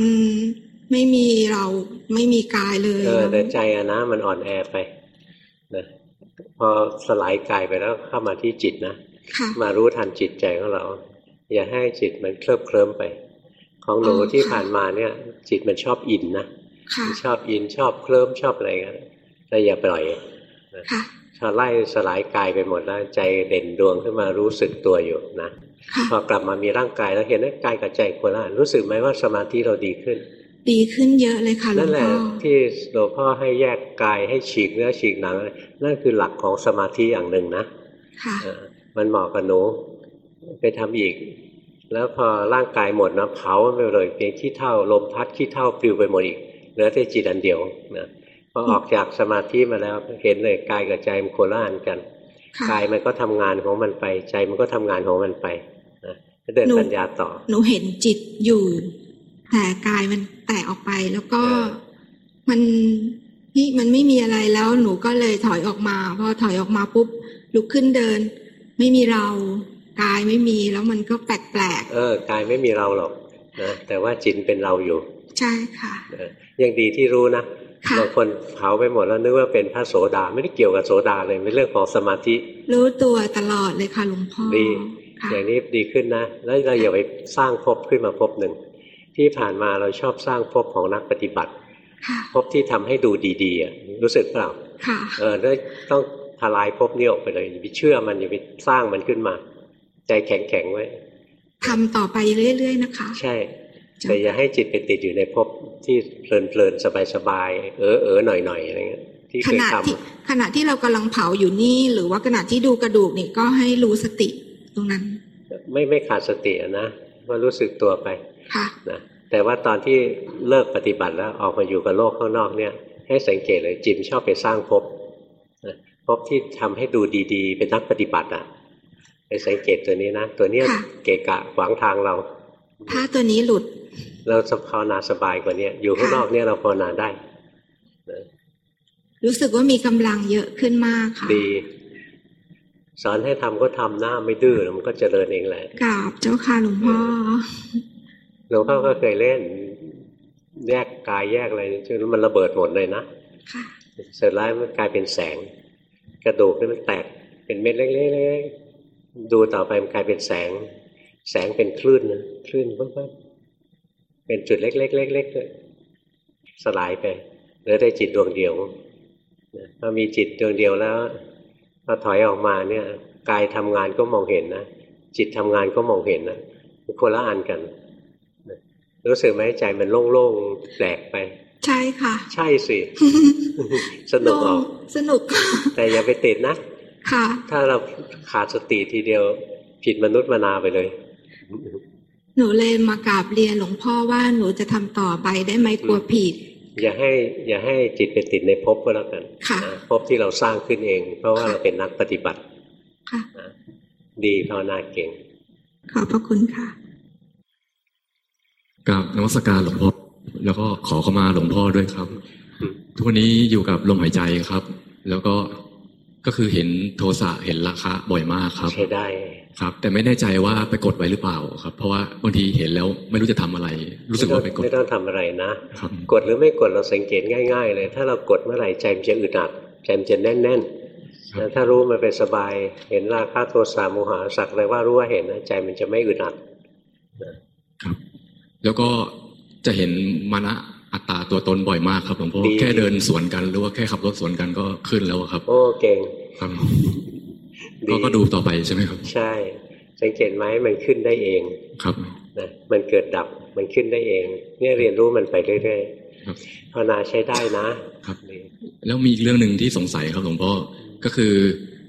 ไม่มีเราไม่มีกายเลย
เออ
แล้ว
แต่ใจอะนะ มันอ่อนแอไปนะพอสลายกายไปแล้วเข้ามาที่จิตนะ
ค่ะ
มารู้ทันจิตใจของเรา อย่าให้จิตมันเคลิบเคลิ้มไป ของหนู
อ๋อ
ที่
ค่ะ
ผ่านมาเนี่ย จิตมันชอบอินนะ
ค่ะ
ชอบอินชอบเคลิ้มชอบอะไรกันแต่อย่าปล่อย
ค่ะ
พอไล่สลายกายไปหมดแล้วใจเด่นดวงขึ้นมารู้สึกตัวอยู่นะ
ค่ะ
พอกลับมามีร่างกายแล้วเห็นว่ากายกับใจคนละอันรู้สึกไหมว่าสมาธิเราดีขึ้น
ดีขึ้นเยอะเลยค่ะหลว
นั่
ง
นแหละ
พ่อ
ที่หลวงพ่อให้แยกกายให้ฉีกเนื้อฉีกหนังนั่นคือหลักของสมาธิอย่างหนึ่งนะ
ค่ะ
เออมันเหมาะกับหนู ไปทำอีก แล้วพอร่างกายหมดนะเผาไปเลยเพียงขี้เท่าลมพัดขี้เท่าปลิวไปหมดอีกเหลือแต่จิตอันเดียวนะพอออกจากสมาธิมาแล้วเห็นเลยกายกับใจมันโคละอันกัน
ค่ะ
กายมันก็ทำงานของมันไป ใจมันก็ทำงานของมันไปนะเดิน
หนู
ปัญญาต่อ
หนูเห็นจิตอยู่ แต่กายมันแตกออกไปแล้วก็
เออ
มันนี่มันไม่มีอะไรแล้วหนูก็เลยถอยออกมาพอถอยออกมาปุ๊บลุกขึ้นเดิน ไม่มีเรา กายไม่มีแล้วมันก็แปลก
เออกายไม่มีเราหรอกนะแต่ว่าจิตเป็นเราอยู่
ๆใช่ค่ะ
เออยังดีที่รู้นะ
ค่ะ
บางคนเผาไปหมดแล้วนึกว่าเป็นพระโสดาไม่ได้เกี่ยวกับโสดาเลยเป็นเรื่องของสมาธิ
รู้ตัวตลอดเลยค่ะหลวงพ่อ
ดี
ค่ะ
อย่างนี้ดีขึ้นนะ แล้วเราอย่าไปสร้างภพขึ้นมาภพหนึ่งที่ผ่านมาเราชอบสร้างภพของนักปฏิบัติ
ค่ะ
ภพที่ทำให้ดูดีๆอะรู้สึกเปล่า
ค่ะ
เออแล้วต้องทลายภพนี้ออกไปเลยอย่าไปเชื่อมันอย่าไปสร้างมันขึ้นมา ใจแข็งๆไว้
ทำต่อไปเรื่อย ๆ นะคะ
ใช่ แต่อย่าให้จิตไปติดอยู่ในภพที่เพลินๆสบายๆเออเออหน่อยๆอะไรเงี้ยที่
ข
เคย
ณะ
ท
ที่ขณะที่เรากำลังเผาอยู่นี่ หรือว่าขณะที่ดูกระดูกนี่ก็ให้รู้สติตรงนั้นำ
ไม่ไม่ขาดสติอะนะว่ารู้สึกตัวไป
ค่ะ
นะแต่ว่าตอนที่เลิกปฏิบัติแล้วออกมาอยู่กับโลกข้างนอกเนี่ย ให้สังเกตเลยจิตชอบไปสร้างภพนะภพที่ทำให้ดูดี ๆ เป็นนักปฏิบัติอะ ไปสังเกตตัวนี้นะ ตัวเนี้ย
ค่ะ
เกะกะขวางทางเรา
ถ้าตัวนี้หลุด
เราจะภาวนาสบายกว่านี้อยู่ข้างนอกเนี่ยเราภาวนาได้
รู้สึกว่ามีกำลังเยอะขึ้นมากค่ะ
ดีสอนให้ทำก็ทำหน้าไม่ดื้อมันก็เจริญเองแหละ
กราบเจ้าค่ะหลวงพ่อ
หลวงพ่อก็เคยเล่น แยกกายแยกอะไรจนมันระเบิดหมดเลยนะ
ค่ะ
เสร็จแล้วมันกลายเป็นแสง กระดูกนี่มันแตกเป็นเม็ดเล็กๆ ดูต่อไปมันกลายเป็นแสง แสงเป็นคลื่นนะคลื่นปั๊บๆเป็นจุดเล็กๆเล็กๆเลยสลายไปเหลือได้จิตดวงเดียวนะพอมีจิตดวงเดียวแล้วพอถอยออกมาเนี่ยกายทำงานก็มองเห็นนะจิตทำงานก็มองเห็นนะมันคนละอันกันนะรู้สึกไหมใจมันโล่งๆแปลกไป
ใช่ค่ะ
ใช่สิ สนุกออก
สนุก
แต่อย่าไปติดนะ
ค่ะ
ถ้าเราขาดสติทีเดียวผิดมนุษย์มนาไปเลย
หนูเลยมากราบเรียนหลวงพ่อว่าหนูจะทำต่อไปได้ไหมกลัวผิด
อย่าให้อย่าให้จิตไปติดในภพก็แล้วกัน
ค่ะ
นะภพที่เราสร้างขึ้นเอง เพราะว่า
ค่ะ
เราเป็นนักปฏิบัติ
ค่ะ
ดีภาวนาเก่ง
ขอบพระคุณค่ะ
กับนวัสการหลวงพ่อแล้วก็ขอเข้ามาหลวงพ่อด้วยครับ
อืม
ทุกวันนี้อยู่กับลมหายใจครับ แล้วก็ ก็คือเห็นโทสะเห็นราคะบ่อยมากครับ
ใช้ได้
ครับ แต่ไม่แน่ใจว่าไปกดไว้หรือเปล่าครับ เพราะว่าบางทีเห็นแล้วไม่รู้จะทำอะไร รู้สึกว่าไปกด
ไม่ต้องทำอะไรนะ
ครับ
กดหรือไม่กดเราสังเกตง่าย ๆ เลย ถ้าเรากดเมื่อไหร่ใจมันจะอึดอัดใจมันจะแน่นๆ
ครับ
นะถ้ารู้มันเป็นสบาย เห็นราคะโทสะโมหะสักเลยว่ารู้ว่าเห็นนะใจมันจะไม่อึดอัด
ครับ แล้วก็จะเห็นมานะ อัตตาตัวตนบ่อยมากครับหลวงพ่อ
ดี
แค่เดินสวนกันหรือว่าแค่ขับรถสวนกันก็ขึ้นแล้วอะครับ
โอ้เก่ง
ครับ
ดี
ก็ก็ดูต่อไปใช่ไหมครับ
ใช่ สังเกตไหมมันขึ้นได้เอง
ครับ
นะมันเกิดดับมันขึ้นได้เอง เนี่ยเรียนรู้มันไปเรื่อย
ครับ
ๆภาวนาใช้ได้นะครับดี
แล้วมีอีกเรื่องหนึ่งที่สงสัยครับหลวงพ่อก็คือ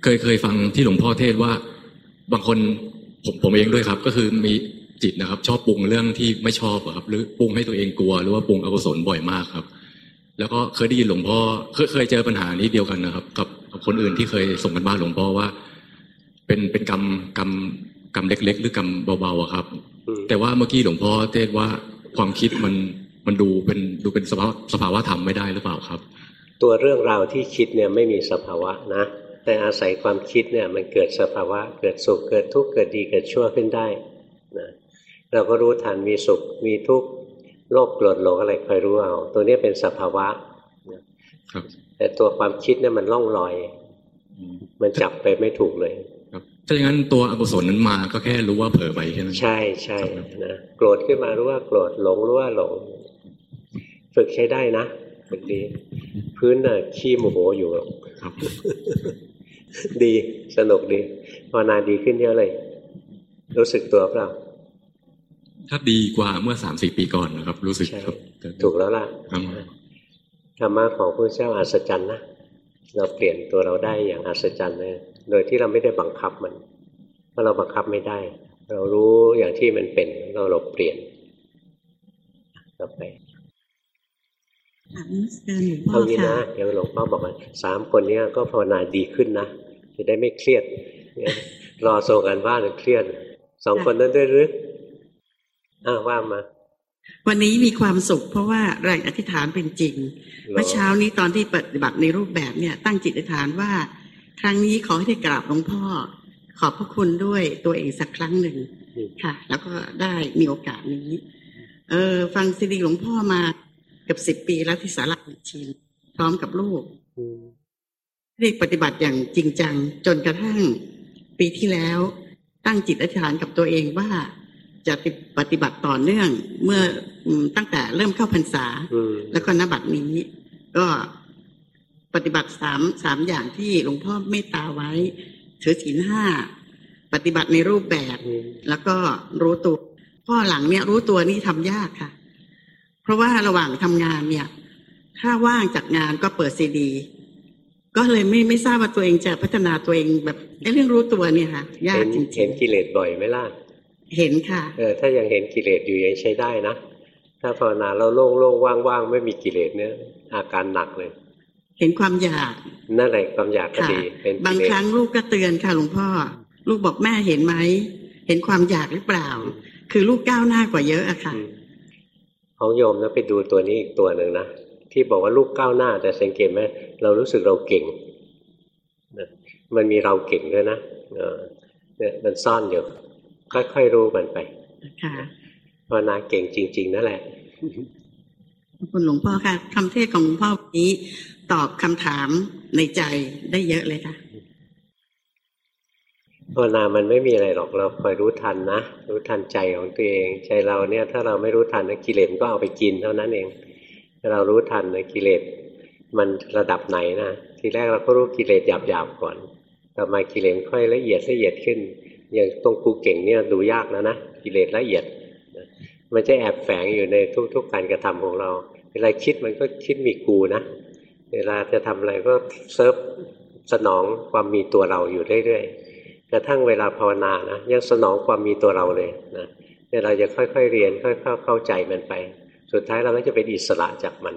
เคยเคยฟังที่หลวงพ่อเทศว่า บางคนผมผมเองด้วยครับ ก็คือมี จิตนะครับ ชอบปรุงเรื่องที่ไม่ชอบอะครับ หรือปรุงให้ตัวเองกลัว หรือว่าปรุงอกุศลบ่อยมากครับ แล้วก็เคยได้ยินหลวงพ่อเคยเคยเจอปัญหานี้เดียวกันนะครับ กับกับคนอื่นที่เคยส่งกันบ้านหลวงพ่อว่า เป็นเป็นกรรมกรรมกรรมเล็ก ๆ หรือกรรมเบาๆอะครับ
อืม
แต่ว่าเมื่อกี้หลวงพ่อเทศว่าความคิดมันมันดูเป็นดูเป็นสภาวะสภาวะธรรมไม่ได้หรือเปล่าครับ
ตัวเรื่องราวที่คิดเนี่ยไม่มีสภาวะนะแต่อาศัยความคิดเนี่ยมันเกิดสภาวะ เกิดสุขเกิดทุกข์เกิดดีเกิดชั่วขึ้นได้นะ เราก็รู้ทันมีสุข มีทุกข์โลภโกรธหลงอะไรคอยรู้เอา ตัวนี้เป็นสภาวะ
ครับ
แต่ตัวความคิดเนี่ยมันล่องลอย มันจับไปไม่ถูกเลย
ครับถ้าอย่างนั้นตัวอกุศลนั้นมาก็แค่รู้ว่าเผลอไปแค่นั้น
ใช่ใช่นะโกรธขึ้นมารู้ว่าโกรธหลงรู้ว่าหลง ฝึกใช้ได้นะฝึกดี พื้นน่ะขี้โมโหอยู่หรอก
ครับ
ดีสนุกดีภาวนาดีขึ้นเยอะเลย รู้สึกตัวเปล่า
ถ้าดีกว่าเมื่อสามสี่ปีก่อนนะครับ รู้สึก
ใช่
ครับ
ถูกแล้วล่ะ
ครับ
ธรรมะของพระเจ้าอัศจรรย์นะเราเปลี่ยนตัวเราได้อย่างอัศจรรย์เลยโดยที่เราไม่ได้บังคับมัน เพราะเราบังคับไม่ได้ เรารู้อย่างที่มันเป็นเราเราเปลี่ยนต่อไป
กราบนมัสการหลวงพ่อ
เอางี้
ค่ะ
นะเดี๋ยวหลวงพ่อบอกว่าสามคนเนี้ยก็ภาวนาดีขึ้นนะจะได้ไม่เครียดเนี่ยรอส่งกันบ้านเครียดสองคนนั้นด้วยหรือ อ้าวว่ามา
วันนี้มีความสุข เพราะว่าแรงอธิษฐานเป็นจริง
หรอ
เมื่อเช้านี้ตอนที่ปฏิบัติในรูปแบบเนี่ย ตั้งจิตอธิษฐานว่า ครั้งนี้ขอให้ได้กราบหลวงพ่อ ขอบพระคุณด้วยตัวเองสักครั้งหนึ่ง
อืม
ค่ะ แล้วก็ได้มีโอกาสนี้ เออ ฟังซีดีหลวงพ่อมาเกือบสิบปีแล้วที่สาระชินพร้อมกับลูก
อืม
ได้ปฏิบัติอย่างจริงจัง จนกระทั่งปีที่แล้ว ตั้งจิตอธิษฐานกับตัวเองว่า จะปฏิบัติต่อเนื่องเมื่ออืมตั้งแต่เริ่มเข้าพรรษา
อืม
แล้วก็นบัตรนี้ ก็ปฏิบัติสามสามอย่างที่หลวงพ่อเมตตาไว้ถือศีลห้าปฏิบัติในรูปแบบ
อืม
แล้วก็รู้ตัวข้อหลังเนี่ยรู้ตัวนี่ทำยากค่ะ เพราะว่าระหว่างทำงานเนี่ย ถ้าว่างจากงานก็เปิดซีดี ก็เลยไม่ไม่ทราบว่าตัวเองจะพัฒนาตัวเองแบบไอ้เรื่องรู้ตัวเนี่ยค่ะ ยา
เห็
ก
น
จริ
เห็
ง
นกิเลสบ่อยไหมล่ะ
ๆ เห็นค่ะ
เออถ้ายังเห็นกิเลสอยู่ยังใช้ได้นะถ้าภาวนาเราโล่งๆว่างๆไม่มีกิเลสเนี่ยอาการหนักเลย
เห็นความอยาก
นั่นแหละความอยากก็
ค่ะ
ดีเป็น
บาง
กิเล
ค
ส
รั้งลูกก็เตือนค่ะหลวงพ่อ ลูกบอกแม่เห็นไหมเห็นความอยากหรือเปล่า คือลูกก้าวหน้ากว่าเยอะอะค่ะ
อืมของโยมนะไปดูตัวนี้อีกตัวหนึ่งนะที่บอกว่าลูกก้าวหน้า แต่สังเกตไหมเรารู้สึกเราเก่งนะมันมีเราเก่งด้วยนะเออเนี่ยมันซ่อนอยู่ ค่อยๆรู้มันไป
ค่ะ
ภาวนาเก่งจริง ๆ นั่นแหละ
ขอบคุณหลวงพ่อค่ะคำเทศของหลวงพ่อวันนี้ ตอบคำถามในใจได้เยอะเลยค่ะ
ภาวนามันไม่มีอะไรหรอกเราคอยรู้ทันนะรู้ทันใจของตัวเอง ใจเราเนี่ย ถ้าเราไม่รู้ทันนะกิเลสมันก็เอาไปกินเท่านั้นเองถ้าเรารู้ทันนะกิเลสมันระดับไหนนะทีแรกเราก็รู้กิเลสหยาบๆก่อน ต่อมากิเลสค่อยละเอียดละเอียดขึ้น อย่างตรงกูเก่งเนี่ยดูยากแล้วนะกิเลสละเอียดนะมันจะแอบแฝงอยู่ในทุก ๆ การกระทำของเรา เวลาคิดมันก็คิดมีกูนะ เวลาจะทำอะไรก็เซิร์ฟสนองความมีตัวเราอยู่เรื่อยๆกระทั่งเวลาภาวนานะยังสนองความมีตัวเราเลยนะเนี่ยเราจะค่อยๆเรียน ค่อยๆเข้าใจมันไป สุดท้ายเราก็จะเป็นอิสระจากมัน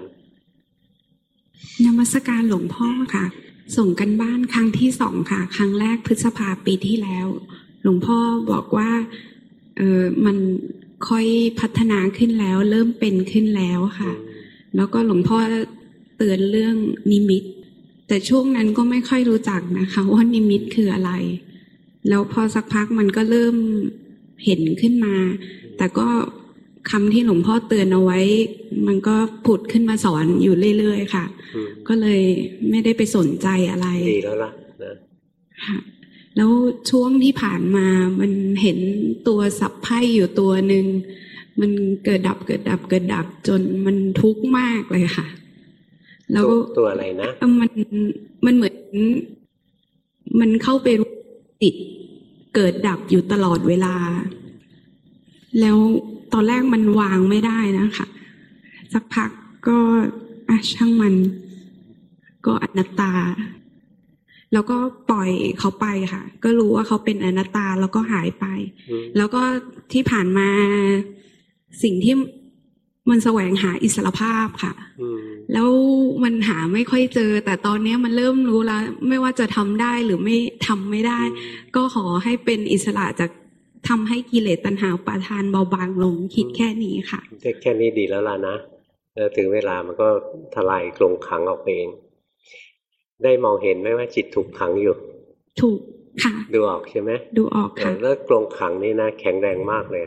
นมัสการหลวงพ่อค่ะ ส่งกันบ้านครั้งที่สองค่ะ ครั้งแรกพฤษภาปีที่แล้ว หลวงพ่อบอกว่าเออมันค่อยพัฒนาขึ้นแล้ว เริ่มเป็นขึ้นแล้วค่ะ แล้วก็หลวงพ่อเตือนเรื่องนิมิต แต่ช่วงนั้นก็ไม่ค่อยรู้จักนะคะ ว่านิมิตคืออะไร แล้วพอสักพักมันก็เริ่มเห็นขึ้นมา แต่ก็คำที่หลวงพ่อเตือนเอาไว้ มันก็ผุดขึ้นมาสอนอยู่เรื่อยๆค่ะ
อืม
ก็เลยไม่ได้ไปสนใจอะไร
ดีแล้วล่ะนะ
ค่ะ แล้วช่วงที่ผ่านมามันเห็นตัวสับไพ่อยู่ตัวหนึ่ง มันเกิดดับเกิดดับเกิดดับจนมันทุกข์มากเลยค่ะ แล้ว
ตัวตัวอะไรนะ
เอ่อมันมันเหมือน มันเข้าไปรู้ติดเกิดดับอยู่ตลอดเวลา แล้วตอนแรกมันวางไม่ได้นะคะสักพักก็อะช่างมัน ก็อนัตตา แล้วก็ปล่อยเขาไปค่ะ ก็รู้ว่าเขาเป็นอนัตตาแล้วก็หายไป
อืม
แล้วก็ที่ผ่านมาสิ่งที่มันแสวงหาอิสรภาพค่ะ
อืม
แล้วมันหาไม่ค่อยเจอ แต่ตอนเนี้ยมันเริ่มรู้แล้ว ไม่ว่าจะทำได้หรือไม่ทำไม่ได้ ก็ขอให้เป็นอิสระจากทำให้กิเลสตัณหาอุปาทานเบาบางลงคิดแค่นี้ค่ะ
ได้แค่นี้ดีแล้วล่ะนะแล้วถึงเวลามันก็ทลายกลงขังออกไปเอง ได้มองเห็นไหมว่าจิตถูกขังอยู่
ถูกค่ะ
ดูออกใช่ไหม
ดูออกค่ะ
แล้วกลงขังนี่นะแข็งแรงมากเลย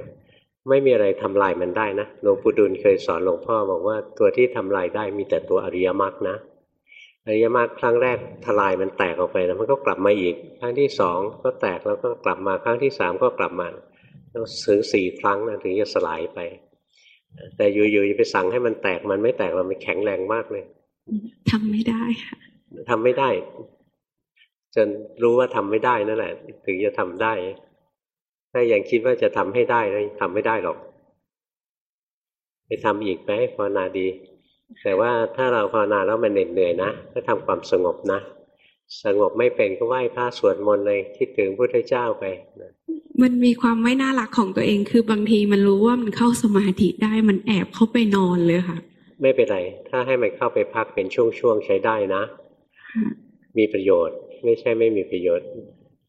ไม่มีอะไรทำลายมันได้นะหลวงปู่ดุลเคยสอนหลวงพ่อบอกว่าตัวที่ทำลายได้มีแต่ตัวอริยมรรคนะอริยมรรคครั้งแรกทลายมันแตกออกไปนะมันก็กลับมาอีก ครั้งที่สองก็แตกแล้วก็กลับมาครั้งที่สามก็กลับมาต้องถึงสี่ครั้งนะถึงจะสลายไป แต่อยู่ๆจะไปสั่งให้มันแตกมันไม่แตกเรามันแข็งแรงมากเลย
ทำไม่ได้ค่ะ
ทำไม่ได้ จนรู้ว่าทำไม่ได้นั่นแหละ ถึงจะทำได้ ถ้ายังคิดว่าจะทำให้ได้นะทำไม่ได้หรอก ไปทำอีกไหมภาวนาดี แต่ว่าถ้าเราภาวนาแล้วมันเหน็ดเหนื่อยนะก็ทำความสงบนะสงบไม่เป็นก็ไหว้พระสวดมนต์เลยคิดถึงพระพุทธเจ้าไปนะ
มันมีความไม่น่ารักของตัวเอง คือบางทีมันรู้ว่ามันเข้าสมาธิได้มันแอบเข้าไปนอนเลยค่ะ
ไม่เป็นไร ถ้าให้มันเข้าไปพักเป็นช่วงๆใช้ได้นะ
ค่ะ
มีประโยชน์ ไม่ใช่ไม่มีประโยชน์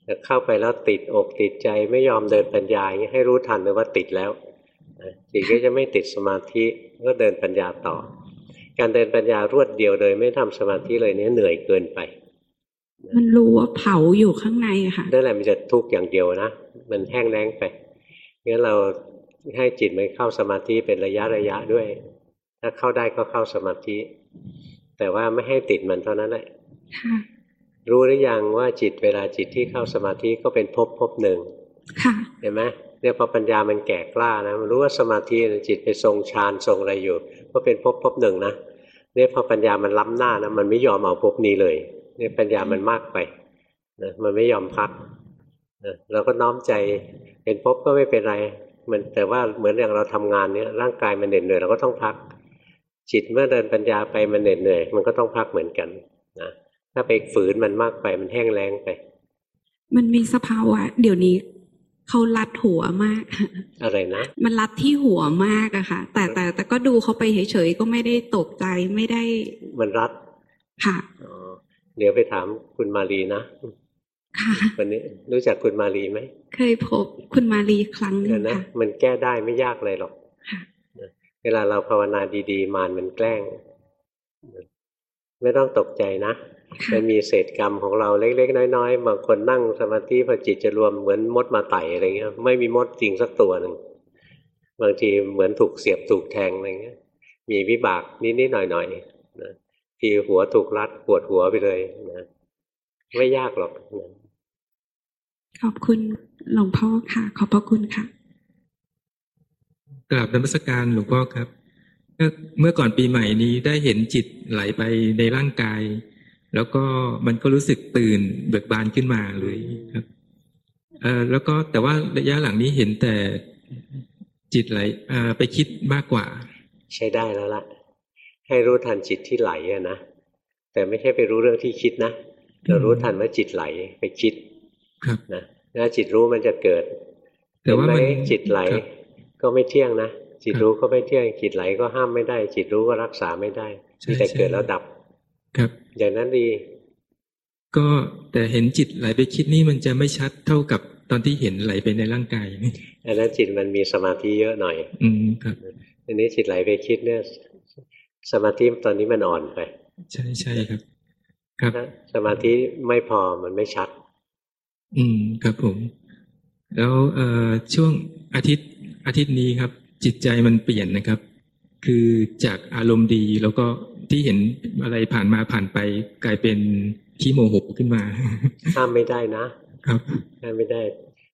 แต่เข้าไปแล้วติดอกติดใจไม่ยอมเดินปัญญาอย่างนี้ให้รู้ทันเลยว่าติดแล้วนะจิตก็จะไม่ติดสมาธิก็เดินปัญญาต่อ การเดินปัญญารวดเดียวโดยไม่ทำสมาธิเลยเนี่ยเหนื่อยเกินไป
มันรู้ว่าเผาอยู่ข้างในอะค่ะ
นั่นแหละมันจะทุกข์อย่างเดียวนะ มันแห้งแล้งไป งั้นเราให้จิตมันเข้าสมาธิเป็นระยะระยะด้วย ถ้าเข้าได้ก็เข้าสมาธิ แต่ว่าไม่ให้ติดมันเท่านั้นแหละ
ค่ะ
รู้หรือยังว่าจิตเวลาจิตที่เข้าสมาธิก็เป็นภพภพหนึ่ง
ค่ะ
เห็นไหมเนี่ยพอปัญญามันแก่กล้านะมันรู้ว่าสมาธิน่ะจิตไปทรงฌานทรงอะไรอยู่ ก็เป็นภพภพหนึ่งนะเนี่ยพอปัญญามันล้ำหน้านะมันไม่ยอมเอาภพนี้เลยเนี่ยปัญญามันมากไปนะมันไม่ยอมพักเราก็น้อมใจเห็นพบก็ไม่เป็นไร มันแต่ว่าเหมือนอย่างเราทำงานเนี้ยร่างกายมันเหน็ดเหนื่อยเราก็ต้องพัก จิตเมื่อเดินปัญญาไปมันเหน็ดเหนื่อย มันก็ต้องพักเหมือนกันนะ ถ้าไปฝืนมันมากไปมันแห้งแล้งไป
มันมีสภาวะ เดี๋ยวนี้เขารัดหัวมาก
อะไรนะ
มันรัดที่หัวมากอะค่ะ แต่แต่แต่ก็ดูเขาไปเฉยๆก็ไม่ได้ตกใจไม่ได้
มันรัด
ค่ะ
อ๋อเดี๋ยวไปถามคุณมารีนะ
ค่ะ
วันนี้รู้จักคุณมารีไหม
เคยพบคุณมารีครั้งหนึ
เดี๋ย
ง
วนะ
ค่ะ
มันแก้ได้ไม่ยากเลยหรอก
ค่ะ
เวลาเราภาวนาดีๆ มารมันแกล้ง ไม่ต้องตกใจนะ
ค่ะ
มันมีเศษกรรมของเราเล็กๆน้อยๆบางคนนั่งสมาธิพอจิตจะรวมเหมือนมดมาไต่อะไรเงี้ย ไม่มีมดจริงสักตัวหนึ่งบางทีเหมือนถูกเสียบถูกแทงอะไรเงี้ย มีวิบากนิดๆหน่อยๆนะทีหัวถูกรัดปวดหัวไปเลยนะไม่ยากหรอกนะ
ขอบคุณหลวงพ่อค่ะ ขอบพระคุณค่ะ
กราบนมัสการหลวงพ่อครับเมื่อเมื่อก่อนปีใหม่นี้ได้เห็นจิตไหลไปในร่างกาย แล้วก็มันก็รู้สึกตื่นเบิกบานขึ้นมาเลยครับเอ่อแล้วก็แต่ว่าระยะหลังนี้เห็นแต่จิตไหลเอ่อไปคิดมากกว่า
ใช้ได้แล้วล่ะ ให้รู้ทันจิตที่ไหลอะนะแต่ไม่ใช่ไปรู้เรื่องที่คิดนะเรารู้ทันว่าจิตไหลไปคิด
ครับ
นะถ้าจิตรู้มันจะเกิด
แต่ว่า
เห็น
มัน
ไหจิตไหล
ครับ
ก็ไม่เที่ยงนะจิต
ครับ
รู้ก็ไม่เที่ยงจิตไหลก็ห้ามไม่ได้ จิตรู้ก็รักษาไม่ได้
ใช่
มีแต่
ใช่
เกิดแล้วดับ
ครับ
อย่างนั้นดี
ก็แต่เห็นจิตไหลไปคิดนี่มันจะไม่ชัดเท่ากับตอนที่เห็นไหลไปในร่างกายนี่
อันนั้นจิตมันมีสมาธิเยอะหน่อย
อืมครับ
อันนี้จิตไหลไปคิดเนี่ย สมาธิตอนนี้มันอ่อนไป
ใช่ใช่ครับ ครับ
ถ้าสมาธิไม่พอมันไม่ชัด
อืมครับผม แล้วเอ่อช่วงอาทิตย์อาทิตย์นี้ครับ จิตใจมันเปลี่ยนนะครับ คือจากอารมณ์ดีแล้วก็ ที่เห็นอะไรผ่านมาผ่านไปกลายเป็นขี้โมโหขึ้นมา
ห้ามไม่ได้นะ
ครับ
ห้ามไม่ได้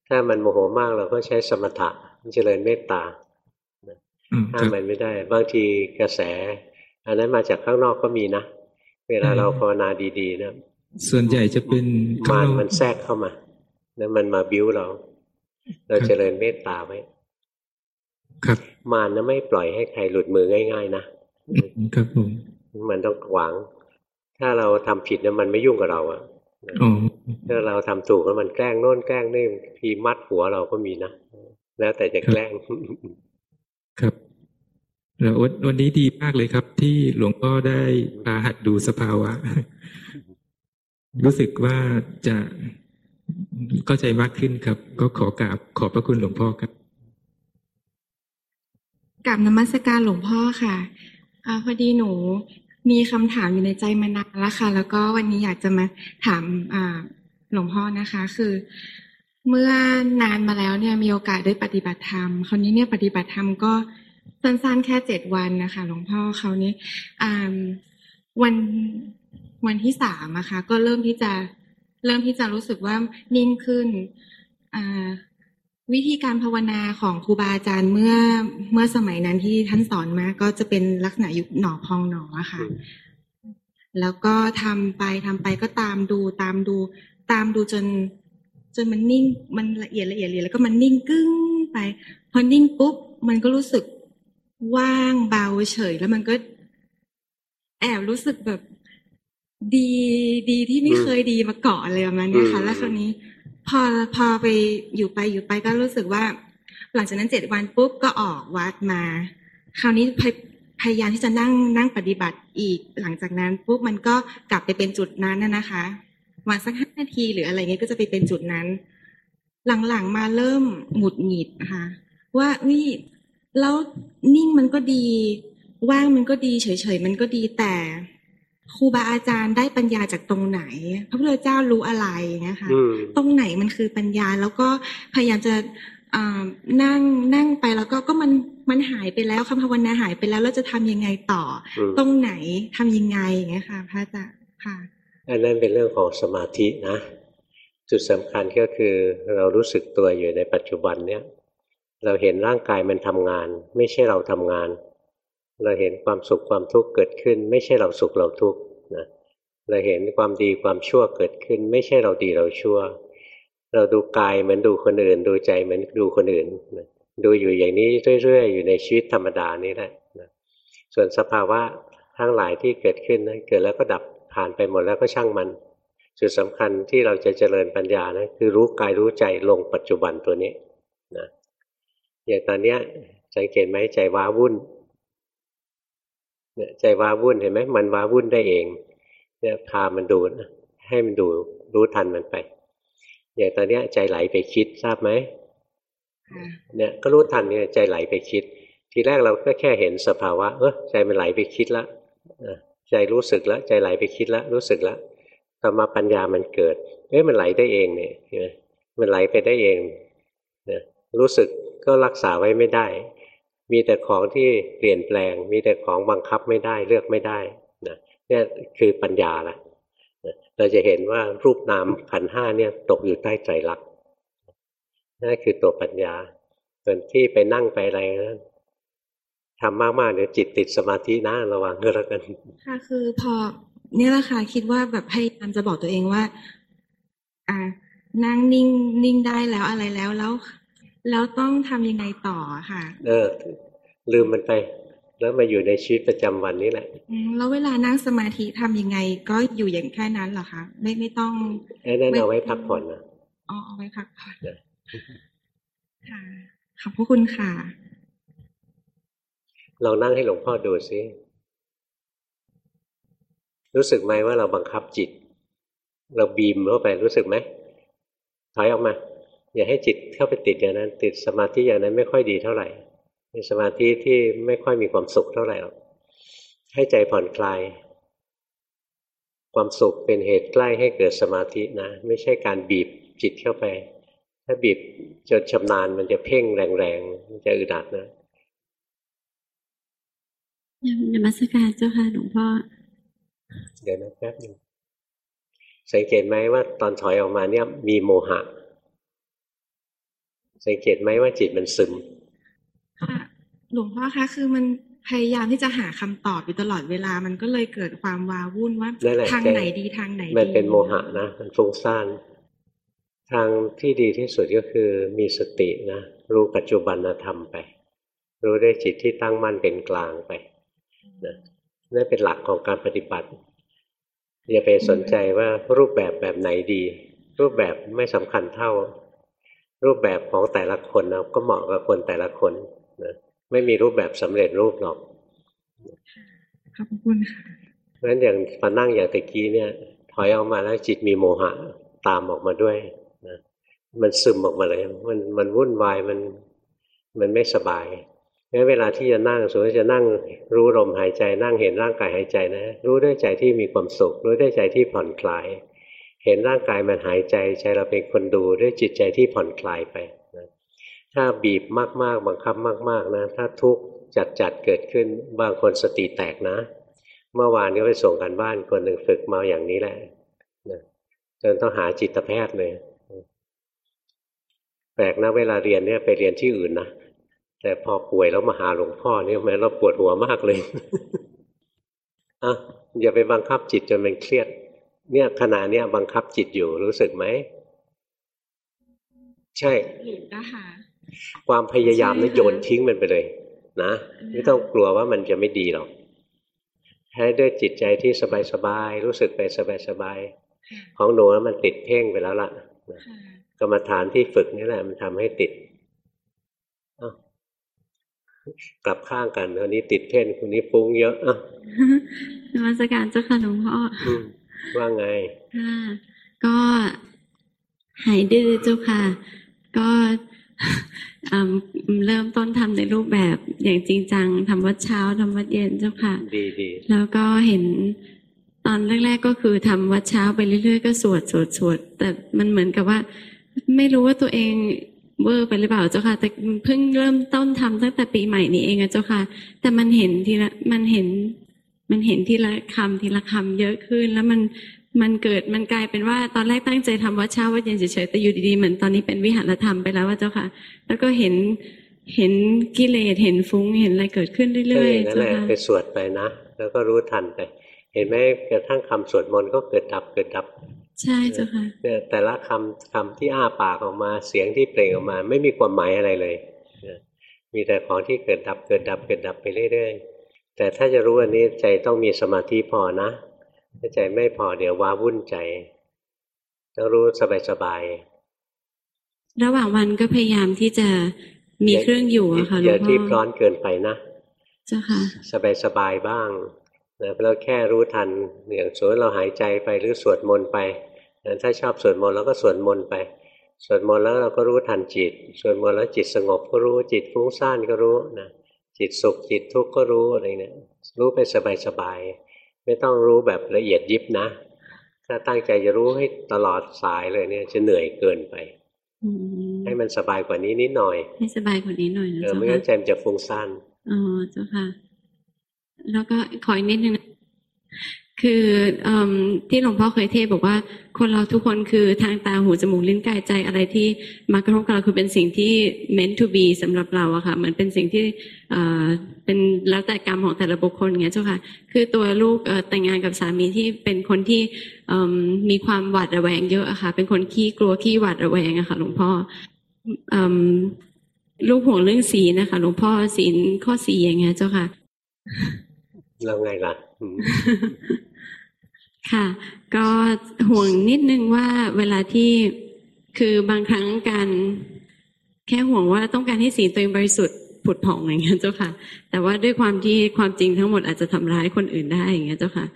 ถ้ามันโมโหมากเราก็ใช้สมถะเจริญเมตตา
อืม
ห้า
ค
ม
รับ
มันไม่ได้ บางทีกระแส อันนั้นมาจากข้างนอกก็มีนะ เวลา
อืม
เราภาวนาดีๆนะ
ส่วนใหญ่จะเป็นข้าง
มาร
นอก
มันแทรกเข้ามา แล้วมันมาบิ้วเรา เรา
ครับ
เจริญเมตตาไว้
ครับ
มารนะไม่ปล่อยให้ใครหลุดมือง่าย ๆ นะ
อืมครับผม
มันต้องขวางถ้าเราทำผิดนะมันไม่ยุ่งกับเราอะ
อ๋อ
ถ้าเราทำถูกแล้วมันแกล้งโน่นแกล้งนี่ทีมัดหัวเราก็มีนะแล้วแต่จะแกล้ง
ครับแล้ววันวันนี้ดีมากเลยครับ ที่หลวงพ่อได้พาหัดดูสภาวะ รู้สึกว่าจะเข้าใจมากขึ้นครับ ก็ขอกราบขอบพระคุณหลวงพ่อครับ
กับนมัสการหลวงพ่อค่ะอาพอดีหนู มีคำถามอยู่ในใจมานานแล้วค่ะ แล้วก็วันนี้อยากจะมาถามหลวงพ่อนะคะ คือ เมื่อนานมาแล้วเนี่ยมีโอกาสได้ปฏิบัติธรรมคราวนี้เนี่ยปฏิบัติธรรมก็สั้นๆแค่เจ็ดวันนะคะ หลวงพ่อคราวนี้อ่าวันวันที่สามอะคะ ก็เริ่มที่จะเริ่มที่จะรู้สึกว่านิ่งขึ้นอ่า วิธีการภาวนาของครูบาอาจารย์เมื่อเมื่อสมัยนั้นที่ท่านสอนมาก็จะเป็นลักษณะยุคหนอพองหนออะค่ะ แล้วก็ทำไปทำไปก็ตามดูตามดูตามดูจน จนมันนิ่งมันละเอียดละเอียดเลยแล้วก็มันนิ่งกึ้งไป พอนิ่งปุ๊บมันก็รู้สึกว่างเบาเฉย แล้วมันก็ แอบรู้สึกแบบดีดีที่ไม่
อืม
เคยดีมาก่อนเลยประมาณเนี้ยค่ะ
อืม
แล้วคราวนี้ พอพอไปอยู่ไปอยู่ไปก็รู้สึกว่า หลังจากนั้นเจ็ดวันปุ๊บก็ออกวัดมา คราวนี้พยพยายามที่จะนั่งนั่งปฏิบัติอีกหลังจากนั้นปุ๊บมันก็กลับไปเป็นจุดนั้นน่ะนะคะวันสักห้านาทีหรืออะไรเงี้ยก็จะไปเป็นจุดนั้น หลังๆมาเริ่มหงุดหงิดนะคะว่าวิแล้วนิ่งมันก็ดี ว่างมันก็ดีเฉยๆมันก็ดีแต่ ครูบาอาจารย์ได้ปัญญาจากตรงไหน พระพุทธเจ้ารู้อะไรอย่างเงี้ยค่ะ
อืม
ตรงไหนมันคือปัญญาแล้วก็พยายามจะอ่านั่งนั่งไปแล้วก็ก็มันมันหายไปแล้วคำภาวนาหายไปแล้วเราจะทำยังไงต่อ
อืม
ตรงไหนทำยังไงอย่างเงี้ยค่ะพระอาจารย์ค่ะ
อันนั้นเป็นเรื่องของสมาธินะ จุดสำคัญก็คือเรารู้สึกตัวอยู่ในปัจจุบันเนี้ยเราเห็นร่างกายมันทำงาน ไม่ใช่เราทำงาน เราเห็นความสุขความทุกข์เกิดขึ้น ไม่ใช่เราสุขเราทุกข์นะเราเห็นความดีความชั่วเกิดขึ้น ไม่ใช่เราดีเราชั่ว เราดูกายเหมือนดูคนอื่น ดูใจเหมือนดูคนอื่นนะดูอยู่อย่างนี้เรื่อยๆ อยู่ในชีวิตธรรมดานี้แหละนะส่วนสภาวะทั้งหลายที่เกิดขึ้นนะเกิดแล้วก็ดับผ่านไปหมดแล้วก็ช่างมัน จุดสำคัญที่เราจะเจริญปัญญานะคือรู้กายรู้ใจลงปัจจุบันตัวนี้นะอย่างตอนเนี้ยสังเกตไหมใจว้าวุ่น เนี่ยใจว้าวุ่นเห็นไหมมันว้าวุ่นได้เอง เนี่ยพามันดูนะให้มันดูรู้ทันมันไปอย่างตอนเนี้ยใจไหลไปคิดทราบไหมเนี่ยก็รู้ทันเนี่ยใจไหลไปคิด ทีแรกเราก็แค่เห็นสภาวะ เออใจมันไหลไปคิดละใจรู้สึกแล้วใจไหลไปคิดแล้วรู้สึกแล้วต่อมาปัญญามันเกิดเอ้ยมันไหลได้เองเนี่ยมันไหลไปได้เองนะรู้สึกก็รักษาไว้ไม่ได้ มีแต่ของที่เปลี่ยนแปลง มีแต่ของบังคับไม่ได้เลือกไม่ได้นะนี่คือปัญญาละเราจะเห็นว่ารูปนามขันห้าเนี่ยตกอยู่ใต้ใจรักนั่นคือตัวปัญญา ส่วนที่ไปนั่งไปอะไรนะทำมากๆเดี๋ยวจิตติดสมาธินะระวังก็แล้วกัน
ค่ะคือพอเนี่ยแหละค่ะคิดว่าแบบพยายามจะบอกตัวเองว่า อ่า นั่งนิ่งนิ่งได้แล้วอะไรแล้วแล้ว แล้วต้องทำยังไงต่อค่ะ
เออ ลืมมันไป แล้วมาอยู่ในชีวิตประจำวันนี้แหละ
แล้วเวลานั่งสมาธิทำยังไงก็อยู่อย่างแค่นั้นเหรอคะไม่ไม่ต้อง
ไอ้นั่นเอาไว้พักผ่อนนะ
อ๋อเอาไว้พักผ่อนค่ะขอบพระคุณค่ะ
ลองนั่งให้หลวงพ่อดูซิรู้สึกไหมว่าเราบังคับจิต เราบีมเข้าไปรู้สึกไหมถอยออกมา อย่าให้จิตเข้าไปติดอย่างนั้น ติดสมาธิอย่างนั้นไม่ค่อยดีเท่าไหร่เป็นสมาธิที่ไม่ค่อยมีความสุขเท่าไหร่หรอกให้ใจผ่อนคลาย ความสุขเป็นเหตุใกล้ให้เกิดสมาธินะ ไม่ใช่การบีบจิตเข้าไป ถ้าบีบจนชำนาญมันจะเพ่งแรงๆมันจะอึดอัดนะ
นมัสการเจ้าค่ะหลวงพ่อ
เดี๋ยวนะแป๊บนึงสังเกตไหมว่าตอนถอยออกมาเนี่ยมีโมหะ สังเกตไหมว่าจิตมันซึม
ค่ะ หลวงพ่อคะคือมันพยายามที่จะหาคำตอบอยู่ตลอดเวลา มันก็เลยเกิดความวาวุ่นว่าทางไหนดีทางไหนดี
มันเป็นโมหะนะมันฟุ้งซ่านทางที่ดีที่สุดก็คือมีสตินะรู้ปัจจุบันธรรมไป รู้ได้จิตที่ตั้งมั่นเป็นกลางไปนะนั่นเป็นหลักของการปฏิบัติอย่าไปสนใจว่ารูปแบบแบบไหนดี รูปแบบไม่สำคัญเท่า รูปแบบของแต่ละคนนะก็เหมาะกับคนแต่ละคนนะไม่มีรูปแบบสำเร็จรูปหรอก
ขอบคุณค่ะ
เพราะฉะนั้นอย่างมานั่งอย่างตะกี้เนี่ย ถอยออกมาแล้วจิตมีโมหะตามออกมาด้วยนะมันซึมออกมาเลย มันมันวุ่นวายมันมันไม่สบายงั้นเวลาที่จะนั่งสมมติจะนั่งรู้ลมหายใจนั่งเห็นร่างกายหายใจนะ รู้ด้วยใจที่มีความสุข รู้ด้วยใจที่ผ่อนคลาย เห็นร่างกายมันหายใจใจเราเป็นคนดูด้วยจิตใจที่ผ่อนคลายไปนะถ้าบีบมากๆบังคับมาก ๆนะ ถ้าทุกข์จัดๆเกิดขึ้นบางคนสติแตกนะ เมื่อวานก็ไปส่งกันบ้านคนหนึ่งฝึกมาอย่างนี้แหละนะจนต้องหาจิตแพทย์เลยแปลกนะเวลาเรียนเนี่ยไปเรียนที่อื่นนะแต่พอป่วยแล้วมาหาหลวงพ่อเนี่ยแม้เราปวดหัวมากเลยอะอย่าไปบังคับจิตจนมันเครียด เนี่ยขณะเนี้ยบังคับจิตอยู่รู้สึกไหม ใช่
หลุดนะคะ
ความพยายามนี่โยนทิ้งมันไปเลย นะไม่ต้องกลัวว่ามันจะไม่ดีหรอกให้ด้วยจิตใจที่สบายๆรู้สึกไปสบายๆของหนูมันติดเพ่งไปแล้วล่ะกรรมฐานที่ฝึกนี่แหละ มันทำให้ติดกลับข้างกันคนนี้ติดเพ่นคนนี้ฟุ้งเยอะอะ
นมัสการเจ้าค่ะหลวงพ่อ
ว่าไง
ค่ะก็หายดื้อเจ้าค่ะ ก็เริ่มต้นทำในรูปแบบอย่างจริงจังทำวัดเช้าทำวัดเย็นเจ้าค่ะ
ดีดี
แล้วก็เห็นตอนแรก ๆ ก็คือทำวัดเช้าไปเรื่อย ๆ ก็สวดสวดสวดแต่มันเหมือนกับว่า ไม่รู้ว่าตัวเองเวอร์ไปหรือเปล่าเจ้าค่ะ แต่เพิ่งเริ่มต้นทำตั้งแต่ปีใหม่นี้เองอะเจ้าค่ะ แต่มันเห็นทีละมันเห็น มันเห็นทีละคำทีละคำเยอะขึ้น แล้วมันมันเกิดมันกลายเป็นว่าตอนแรกตั้งใจทำวัดเช้าวัดเย็นเฉยๆแต่อยู่ดีๆเหมือนตอนนี้เป็นวิหารธรรมไปแล้วว่าเจ้าค่ะ แล้วก็เห็นเห็นกิเลสเห็นฟุ้งเห็นอะไรเกิดขึ้นเรื่อยๆ
นั่น
เจ้า
แหละ
ค่ะ
ไปสวดไปนะแล้วก็รู้ทันไป เห็นไหมกระทั่งคำสวดมนต์ก็เกิดดับเกิดดับ
ใช่เจ้าค่ะ
เนี่ยแต่ละคำคำที่อ้าปากออกมาเสียงที่เปล่งออกมา ไม่มีความหมายอะไรเลยนะมีแต่ของที่เกิดดับเกิดดับเกิดดับไปเรื่อยๆ แต่ถ้าจะรู้อันนี้ใจต้องมีสมาธิพอนะ ถ้าใจไม่พอเดี๋ยวว้าวุ่นใจต้องรู้สบาย
ๆระหว่างวันก็พยายามที่จะมีเครื่องอยู่อะค่ะหลวงพ่อ
อย่าที่ร้อนเกินไปนะ
เจ้าค่ะ
สบายๆบ้างนะเราแค่รู้ทันอย่างสมมติเราหายใจไปหรือสวดมนต์ไปนะถ้าชอบสวดมนต์เราก็สวดมนต์ไป สวดมนต์แล้วเราก็รู้ทันจิต สวดมนต์แล้วจิตสงบก็รู้จิตฟุ้งซ่านก็รู้นะ จิตสุขจิตทุกข์ก็รู้อะไรเนี่ยรู้ไปสบายๆไม่ต้องรู้แบบละเอียดยิบนะ ถ้าตั้งใจจะรู้ให้ตลอดสายเลยเนี่ย จะเหนื่อยเกินไปให้มันสบายกว่านี้นิดหน่อย
ให้สบายกว่านี้หน่อยนะ
เจ้าค่ะไม่งั้นใจมันจะฟุ้งซ่าน
อ๋อเจ้าค่ะ แล้วก็ขออีกนิดนึง คืออที่หลวงพ่อเคยเทศบอกว่า คนเราทุกคนคือทางตาหูจมูกลิ้นกายใจอะไรที่มากระทบกับเราคือเป็นสิ่งที่ meant to be สำหรับเราอะค่ะเหมือนเป็นสิ่งที่เป็นแล้วแต่กรรมของแต่ละบุคคลเงี้ยเจ้าค่ะ คือตัวลูกแต่งงานกับสามีที่เป็นคนที่มีความหวาดระแวงเยอะอะค่ะ เป็นคนขี้กลัวขี้หวาดระแวงอะค่ะหลวงพ่อลูกห่วงเรื่องสีนะคะหลวงพ่อศีลข้อสีอย่างเงี้ยเจ้าค่ะ
แล้วไงล่ะ
ค่ะ ก็ห่วงนิดนึงว่าเวลาที่คือบางครั้งการแค่ห่วงว่าต้องการให้สีตัวเองบริสุทธิ์ผุดผ่องอย่างเงี้ยเจ้าค่ะ แต่ว่าด้วยความที่ความจริงทั้งหมดอาจจะทำร้ายคนอื่นได้อย่างเงี้ยเจ้าค่ะ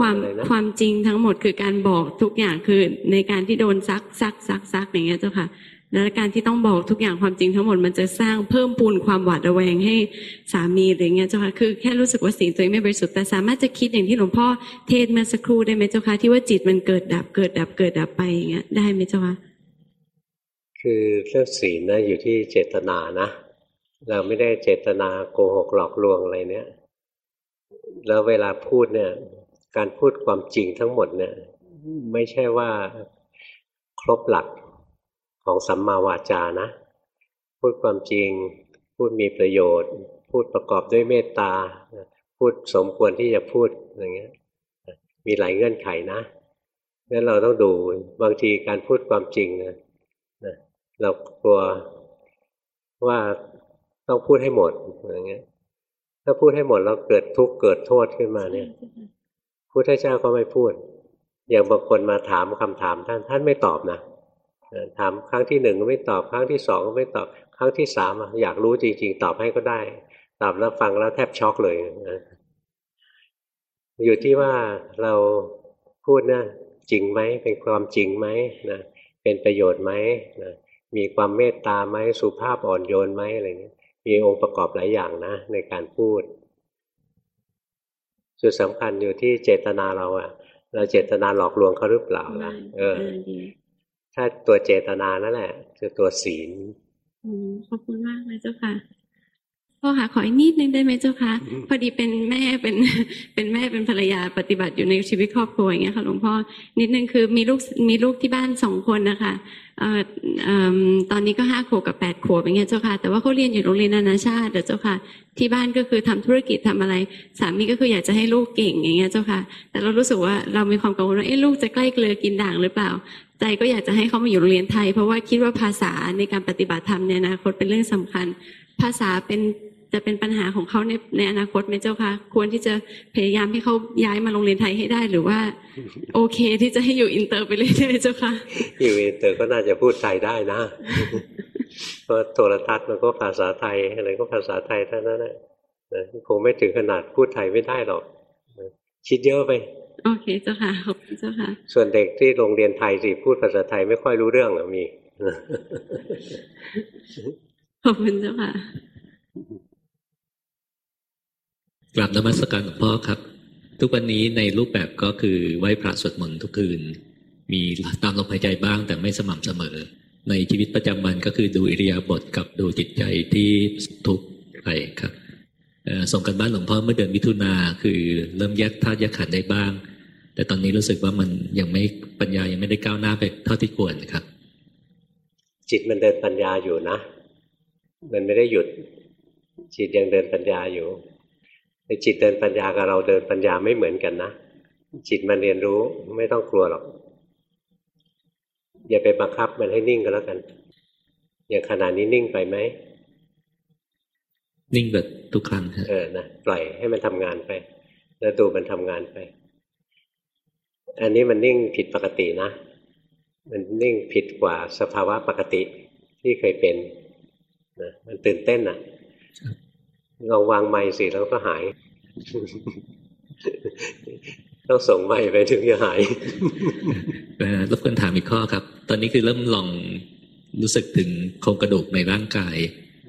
ความความจริงทั้งหมดคือการบอกทุกอย่างคือในการที่โดนซักซักซักซักอย่างเงี้ยเจ้าค่ะ และการที่ต้องบอกทุกอย่างความจริงทั้งหมดมันจะสร้างเพิ่มปูนความหวาดระแวงให้สามีอะไรเงี้ยเจ้าค่ะคือแค่รู้สึกว่าสิ่งตัวเองไม่บริสุทธิ์แต่สามารถจะคิดอย่างที่หลวงพ่อเทศมาสักครู่ได้ไหมเจ้าค่ะที่ว่าจิตมันเกิดดับเกิดดับเกิดดับไปอย่างเงี้ยได้ไหมเจ้าค่ะ
คือเรื่องศีลนะอยู่ที่เจตนานะ เราไม่ได้เจตนาโกหกหลอกลวงอะไรเนี้ยแล้วเวลาพูดเนี่ย การพูดความจริงทั้งหมดเนี่ย ไม่ใช่ว่าครบหลัก ของสัมมาวาจานะ พูดความจริง พูดมีประโยชน์ พูดประกอบด้วยเมตตา พูดสมควรที่จะพูดอย่างเงี้ยมีหลายเงื่อนไขนะงั้นเราต้องดูบางทีการพูดความจริงนะเรากลัวว่าต้องพูดให้หมดอย่างเงี้ย ถ้าพูดให้หมดแล้วเกิดทุกข์เกิดโทษขึ้นมาเนี่ยพุทธเจ้าก็ไม่พูด อย่างบางคนมาถามคำถามท่านท่านไม่ตอบนะ ถามครั้งที่หนึ่งก็ไม่ตอบครั้งที่สองก็ไม่ตอบครั้งที่สามอยากรู้จริง ๆ ตอบให้ก็ได้ ตอบแล้วฟังแล้วแทบช็อกเลยนะอยู่ที่ว่าเราพูดนะจริงไหมเป็นความจริงไหมนะเป็นประโยชน์ไหมนะมีความเมตตาไหมสุภาพอ่อนโยนไหมอะไรเงี้ยมีองค์ประกอบหลายอย่างนะ ในการพูด จุดสำคัญอยู่ที่เจตนาเราอะเราเจตนาหลอกลวงเขาหรือเปล่าล่ะเออ ถ้าตัวเจตนานั่นแหละคือตัวศีล
ขอบคุณมากเลยเจ้าค่ะพ่อค่ะขออีกนิดนึงได้ไหมเจ้าค่ะพอดีเป็นแม่เป็นเป็นแม่เป็นภรรยาปฏิบัติอยู่ในชีวิตครอบครัวอย่างเงี้ยค่ะหลวงพ่อนิดนึงคือมีลูกมีลูกที่บ้านสองคนนะคะเอ่อตอนนี้ก็ห้าขวบกับแปดขวบอย่างเงี้ยเจ้าค่ะแต่ว่าเขาเรียนอยู่โรงเรียนนานาชาติเจ้าค่ะ ที่บ้านก็คือทำธุรกิจทำอะไร สามีก็คืออยากจะให้ลูกเก่งอย่างเงี้ยเจ้าค่ะ แต่เรารู้สึกว่าเรามีความกังวลว่าเอ๊ะลูกจะใกล้เกลือกินด่างหรือเปล่า ใจก็อยากจะให้เขามาอยู่โรงเรียนไทย เพราะว่าคิดว่าภาษาในการปฏิบัติธรรมในอนาคตเป็นเรื่องสำคัญ ภาษาเป็นจะเป็นปัญหาของเขาในในอนาคตไหมเจ้าคะควรที่จะพยายามให้เขาย้ายมาโรงเรียนไทยให้ได้หรือว่า โอเคที่จะให้อยู่อินเตอร์ไปเลยไหมเจ้าคะ
อยู่อินเตอร์ก็น่าจะพูดไทยได้นะเพราะโทรทัศน์มันก็ภาษาไทยอะไรก็ภาษาไทยเท่านั้นแหละคงไม่ถึงขนาดพูดไทยไม่ได้หรอกคิดเยอะไป
โอเคเจ้าค่ะขอบคุณเจ้าค่ะ
ส่วนเด็กที่โรงเรียนไทยสิพูดภาษาไทยไม่ค่อยรู้เรื่องหรอมี
ขอบคุณเจ้าค่ะ
กลับนมัสการหลวงพ่อครับ ทุกวันนี้ในรูปแบบก็คือไหว้พระสวดมนต์ทุกคืน มีตามลมหายใจบ้างแต่ไม่สม่ำเสมอ ในชีวิตประจำวันก็คือดูอิริยาบถกับดูจิตใจที่ทุกข์ไปครับ ส่งกันบ้านหลวงพ่อเมื่อเดือนมิถุนาคือเริ่มแยกธาตุแยกขันได้บ้าง แต่ตอนนี้รู้สึกว่ามันยังไม่ปัญญายังไม่ได้ก้าวหน้าไปเท่าที่ควรครับ
จิตมันเดินปัญญาอยู่นะ มันไม่ได้หยุด จิตยังเดินปัญญาอยู่ในจิตเดินปัญญากับเราเดินปัญญาไม่เหมือนกันนะจิตมันเรียนรู้ไม่ต้องกลัวหรอก อย่าไปบังคับมันให้นิ่งก็แล้วกัน อย่างขนาดนี้นิ่งไปไหม
นิ่งแบบทุกครั้งครับ
เออนะปล่อยให้มันทำงานไป แล้วดูมันทำงานไป อันนี้มันนิ่งผิดปกตินะ มันนิ่งผิดกว่าสภาวะปกติที่เคยเป็นนะมันตื่นเต้นนะลองวางไม้สิแล้วก็หาย ต้องส่งไม้ไปถึงจะหาย
เอ่อรบกวนถามอีกข้อครับ ตอนนี้คือเริ่มลองรู้สึกถึงโครงกระดูกในร่างกาย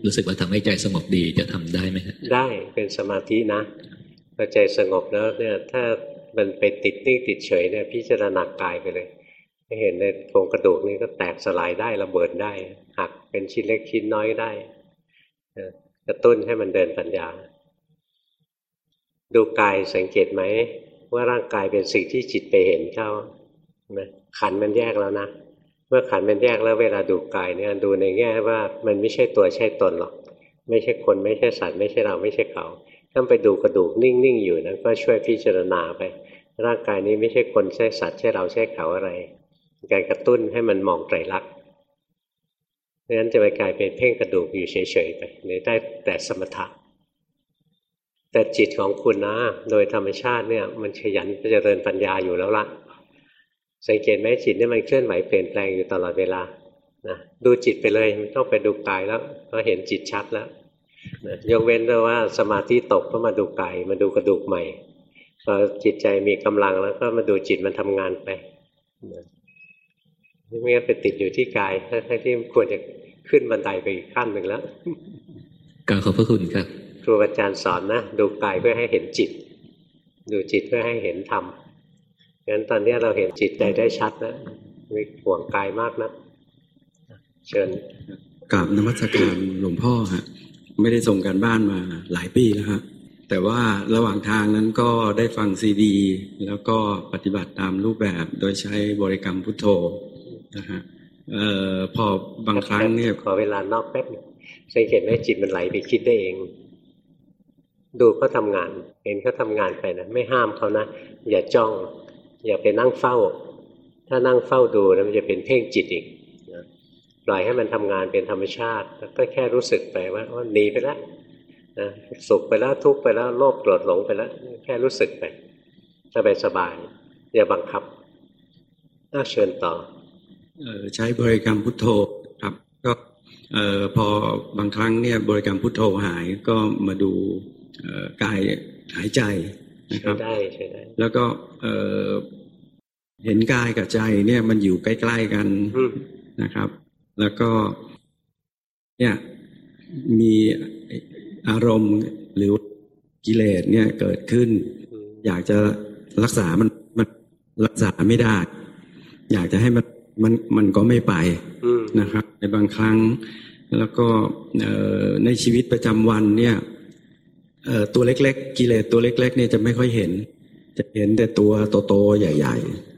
รู้สึกว่าทำให้ใจสงบดีจะทำได้ไหมครับ
ได้เป็นสมาธินะพอใจสงบแล้วเนี่ย ถ้ามันไปติดนิ่งติดเฉยเนี่ยพิจารณากายไปเลยเห็นในโครงกระดูกนี้ก็แตกสลายได้ระเบิดได้ หักเป็นชิ้นเล็กชิ้นน้อยได้กระตุ้นให้มันเดินปัญญา ดูกายสังเกตไหม ว่าร่างกายเป็นสิ่งที่จิตไปเห็นเข้านไหมขันมันแยกแล้วนะ เมื่อขันมันแยกแล้วเวลาดูกายเนี่ยดูในแง่ว่ามันไม่ใช่ตัวใช่ตนหรอก ไม่ใช่คนไม่ใช่สัตว์ไม่ใช่เราไม่ใช่เขาถ้าไปดูกระดูกนิ่งๆอยู่นั้นก็ช่วยพิจารณาไป ร่างกายนี้ไม่ใช่คนใช่สัตว์ใช่เราใช่เขาอะไร การกระตุ้นให้มันมองไตรลักษณ์เพราะฉะนั้นจะไปกลายเป็นเพ่งกระดูกอยู่เฉยๆไปหรือได้แต่สมถะแต่จิตของคุณนะ โดยธรรมชาติเนี่ยมันขยันเจริญปัญญาอยู่แล้วละ สังเกตไหมจิตเนี่ยมันเคลื่อนไหวเปลี่ยนแปลงอยู่ตลอดเวลานะดูจิตไปเลยไม่ต้องไปดูกายแล้วเพราะเห็นจิตชัดแล้วนะยกเว้นแต่ว่าสมาธิตกก็มาดูกายมาดูกระดูกใหม่พอจิตใจมีกำลังแล้วก็มาดูจิตมันทำงานไปนะไม่งั้นไปติดอยู่ที่กายทั้งที่ควรจะขึ้นบันไดไปอีกขั้นหนึ่งแล้ว
กราบขอบพระคุณครับ
ครูอาจารย์สอนนะดูกายเพื่อให้เห็นจิต ดูจิตเพื่อให้เห็นธรรม งั้นตอนนี้เราเห็นจิตใจได้ชัดนะไม่ห่วงกายมากนะเชิญ
กราบนมัสการหลวงพ่อฮะไม่ได้ส่งการบ้านมาหลายปีแล้วฮะแต่ว่าระหว่างทางนั้นก็ได้ฟังซีดี แล้วก็ปฏิบัติตามรูปแบบโดยใช้บริกรรมพุทโธนะฮะเอ่อพอบางครั้งเนี่ย
ขอเวลานอกแป๊บหนึงสังเกตไหมจิตมันไหลไปคิดได้เอง ดูเขาทำงาน เห็นเขาทำงานไปนะไม่ห้ามเขานะอย่าจ้อง อย่าไปนั่งเฝ้า ถ้านั่งเฝ้าดูแล้วมันจะเป็นเพ่งจิตอีกนะปล่อยให้มันทำงานเป็นธรรมชาติ แล้วก็แค่รู้สึกไปว่าว่าหนีไปแล้วนะสุขไปแล้วทุกข์ไปแล้วโลภโกรธหลงไปแล้วแค่รู้สึกไปสบายสบายอย่าบังคับน่าเชิญต่อ
อใช้บริกรรมพุทโธครับ ก็เอพอบางครั้งเนี่ยบริกรรมพุทโธหายก็มาดูกายหายใจ นะค
ใช้
รับ
ได้ใช้ได้
แล้วก็เอ่อเห็นกายกับใจเนี่ยมันอยู่ใกล้ๆกัน
อืม
นะครับ แล้วก็เนี่ยมีอารมณ์หรือกิเลสเนี่ยเกิดขึ้น อยากจะรักษามันมันรักษาไม่ได้ อยากจะให้มันมันมันก็ไม่ไป
อืม
นะครับ ในบางครั้งแล้วก็เอ่อในชีวิตประจำวันเนี่ยเอ่อ ตัวเล็ก ๆ กิเลสตัวเล็ก ๆ เนี่ยจะไม่ค่อยเห็น จะเห็นแต่ตัวโตๆใหญ่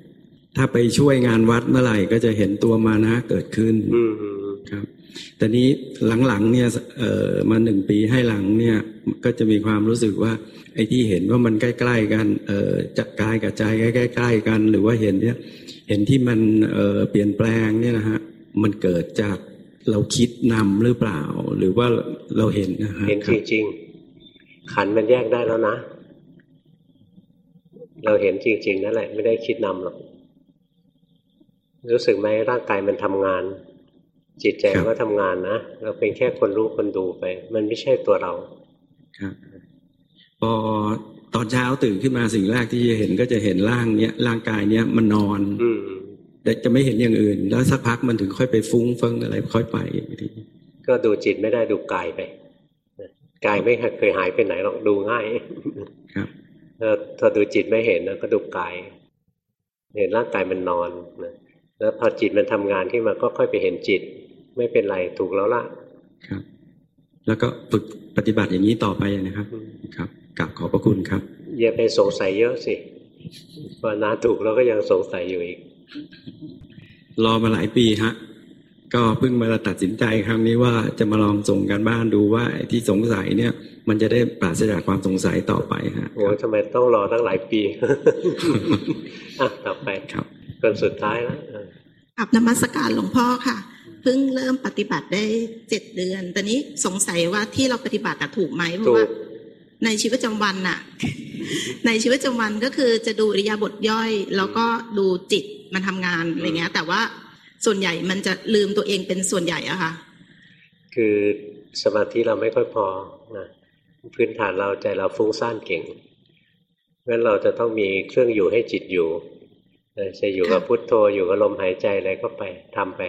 ๆ ถ้าไปช่วยงานวัดเมื่อไหร่ก็จะเห็นตัวมานะเกิดขึ้น
อืม
ครับ แต่นี้หลังๆเนี่ยเอ่อมาหนึ่งปีให้หลังเนี่ยก็จะมีความรู้สึกว่า ไอ้ที่เห็นว่ามันใกล้ ๆ กันเอ่อจะกายกับใจใกล้ ๆ กัน หรือว่าเห็นเนี่ย เห็นที่มันเอ่อเปลี่ยนแปลงเนี่ยนะฮะมันเกิดจากเราคิดนำหรือเปล่า หรือว่าเราเห็นนะฮะ
เห็น
ค
จ
รับ
ริงๆ ขันธ์มันแยกได้แล้วนะ เราเห็นจริง ๆ นั่นแหละ ไม่ได้คิดนำหรอก รู้สึกไหมร่างกายมันทำงาน จิตใจมันก็ทำงานนะ เราเป็นแค่คนรู้คนดูไป มันไม่ใช่ตัวเรา
ครับพอตอนเช้าตื่นขึ้นมาสิ่งแรกที่จะเห็นก็จะเห็นร่างเนี้ยร่างกายเนี้ยมันนอน
อืม
แต่จะไม่เห็นอย่างอื่น แล้วสักพักมันถึงค่อยไปฟุ้งเฟิงอะไรค่อยไปอีกที
ก็ดูจิตไม่ได้ดูกายไป กายไม่เคยหายไปไหนหรอกดูง่าย
ครับ
ถ้าถ้าดูจิตไม่เห็นนะก็ดูกาย เห็นร่างกายมันนอนนะแล้วพอจิตมันทำงานขึ้นมาก็ค่อยไปเห็นจิต ไม่เป็นไรถูกแล้วล่ะ
ครับ แล้วก็ฝึกปฏิบัติอย่างนี้ต่อไปนะครับ ครับกลับขอบพระคุณครับ
อย่าไปสงสัยเยอะสิภาวนาถูกแล้วก็ยังสงสัยอยู่อีก
รอมาหลายปีฮะ ก็เพิ่งมาตัดสินใจครั้งนี้ว่าจะมาลองส่งการบ้านดูว่าไอ้ที่สงสัยเนี่ย มันจะได้ปราศจากความสงสัยต่อไปฮะ
โอ้ยทำไมต้องรอตั้งหลายปีอะต่อไป
ครับ
คนสุดท้ายแล้วเออ
กับนมัสการหลวงพ่อค่ะเพิ่งเริ่มปฏิบัติได้เจ็ดเดือนตอนนี้สงสัยว่าที่เราปฏิบัติอะถูกไหมเพราะว่าในชีวิตประจำวันน่ะ ในชีวิตประจำวันก็คือจะดูอริยาบทย่อย แล้วก็ดูจิตมันทำงานอะไรเงี้ย แต่ว่า ส่วนใหญ่มันจะลืมตัวเองเป็นส่วนใหญ่อะค่ะ
คือสมาธิเราไม่ค่อยพอนะพื้นฐานเราใจเราฟุ้งซ่านเก่งงั้นเราจะต้องมีเครื่องอยู่ให้จิตอยู่นะจะอยู่กับพุทโธอยู่กับลมหายใจอะไรก็ไปทำไป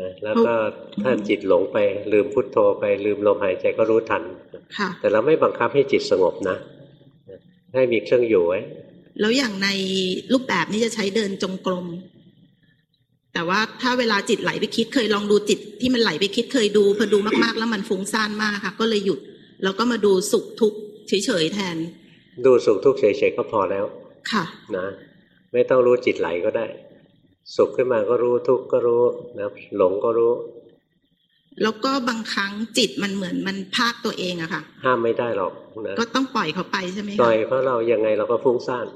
นะแล้วก็ถ้าจิตหลงไปลืมพุทโธไปลืมลมหายใจก็รู้ทัน
ค่ะ
แต่เราไม่บังคับให้จิตสงบนะให้มีเครื่องอยู่ไว้
แล้วอย่างในรูปแบบนี้จะใช้เดินจงกรม แต่ว่าถ้าเวลาจิตไหลไปคิดเคยลองดูจิตที่มันไหลไปคิดเคยดูพอดูมากๆ แล้วมันฟุ้งซ่านมากค่ะ ก็เลยหยุดแล้วก็มาดูสุขทุกข์เฉยๆแทน
ดูสุขทุกข์เฉยๆก็พอแล้ว
ค่ะ
นะ ไม่ต้องรู้จิตไหลก็ได้ สุขขึ้นมาก็รู้ทุกข์ก็รู้นะหลงก็รู้
แล้วก็บางครั้งจิตมันเหมือนมันพากตัวเองอะค่ะ
ห้ามไม่ได้หรอกนะ
ก็ต้องปล่อยเขาไปใช่ไหม
ปล่
คะ
อยเพราะเรายังไงเราก็ฟุ้งซ่าน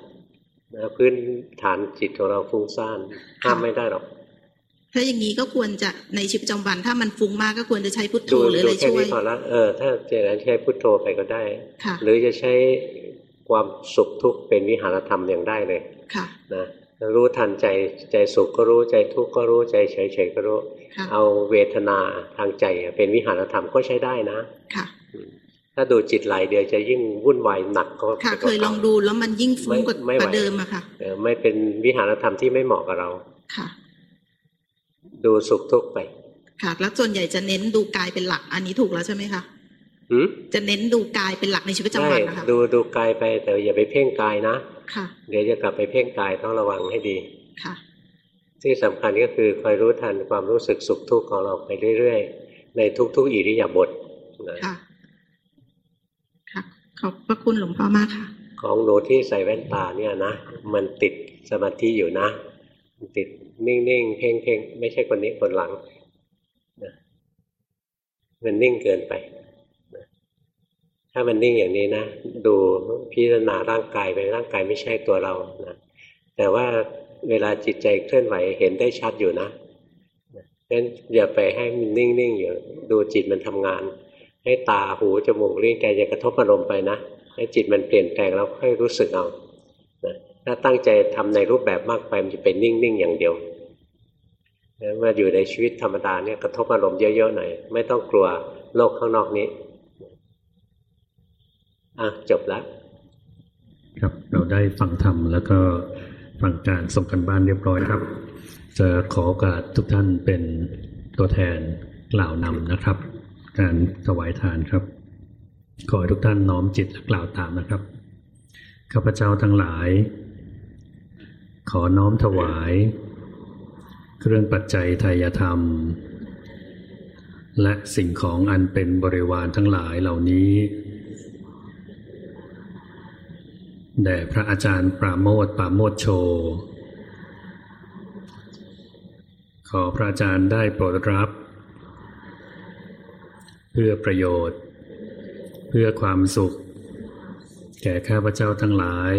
นะพื้นฐานจิตของเราฟุ้งซ่าน ห้ามไม่ได้หรอก
ถ้าอย่างนี้ก็ควรจะในชีวิตประจำวัน ถ้ามันฟุ้งมากก็ควรจะใช้พุทโธ
ดู
หรือ
ดู
อะไร
แค่
ช่วย
นี้พอละเออถ้าเจนั้นใช้พุทโธไปก็ได้
ค่ะ
หรือจะใช้ความสุขทุกข์เป็นวิหารธรรมยังได้เลย
ค่ะ
นะรู้ทันใจใจสุขก็รู้ใจทุกข์ก็รู้ใจเฉยๆก็รู้
ค่ะ
เอาเวทนาทางใจเป็นวิหารธรรมก็ใช้ได้นะ
ค่ะ
ถ้าดูจิตไหลเดียวจะยิ่งวุ่นวายหนักก็
ค่ะเคยลองดูแล้วมันยิ่งฟุ้งกว่า
ไม่ไหว
กว่าเดิมอะค่ะ
เออไม่เป็นวิหารธรรมที่ไม่เหมาะกับเรา
ค่ะ
ดูสุขทุกข์ไป
ค่ะ แล้วส่วนใหญ่จะเน้นดูกายเป็นหลัก อันนี้ถูกแล้วใช่ไหมคะ
หืม
จะเน้นดูกายเป็นหลักในชีวิตประจำ
ได้
วันนะคะ
ดูดูกายไปแต่อย่าไปเพ่งกายนะ
ค่ะ
เดี๋ยวจะกลับไปเพ่งกายต้องระวังให้ดี
ค่ะ
ที่สำคัญก็คือคอยรู้ทันความรู้สึกสุขทุกข์ของเราไปเรื่อยๆ ในทุกๆอิริยาบถนะ
ค่ะค่ะขอบพระคุณหลวงพ่อมากค่ะ
ของหนูที่ใส่แว่นตาเนี่ยนะ มันติดสมาธิอยู่นะมัน ติดนิ่งๆเพ่งๆไม่ใช่คนนี้คนหลังนะมันนิ่งเกินไปนะถ้ามันนิ่งอย่างนี้นะดูพิจารณาร่างกายไปร่างกายไม่ใช่ตัวเรานะแต่ว่าเวลาจิตใจเคลื่อนไหวเห็นได้ชัดอยู่นะนะเพราะฉะนั้นอย่าไปให้มันนิ่งๆอยู่ดูจิตมันทำงาน ให้ตาหูจมูกลิ้นกายจะกระทบอารมณ์ไปนะให้จิตมันเปลี่ยนแปลงแล้วค่อยรู้สึกเอา ถ้าตั้งใจทำในรูปแบบมากไปมันจะเป็นนิ่งๆอย่างเดียวนะเมื่ออยู่ในชีวิตธรรมดาเนี่ยกระทบอารมณ์เยอะๆหน่อยไม่ต้องกลัวโลกข้างนอกนี้อะจบแล้ว
ครับเราได้ฟังธรรมแล้วก็ฟังการส่งกันบ้านเรียบร้อยครับ จะขอโอกาสทุกท่านเป็นตัวแทนกล่าวนำนะครับ การถวายทานครับ ขอให้ทุกท่านน้อมจิตและกล่าวตามนะครับข้าพเจ้าทั้งหลาย ขอน้อมถวาย เครื่องปัจจัยทายธรรม และสิ่งของอันเป็นบริวารทั้งหลายเหล่านี้แด่พระอาจารย์ปราโมทปราโมทโช ขอพระอาจารย์ได้โปรดรับ เพื่อประโยชน์ เพื่อความสุข แก่ข้าพเจ้าทั้งหลาย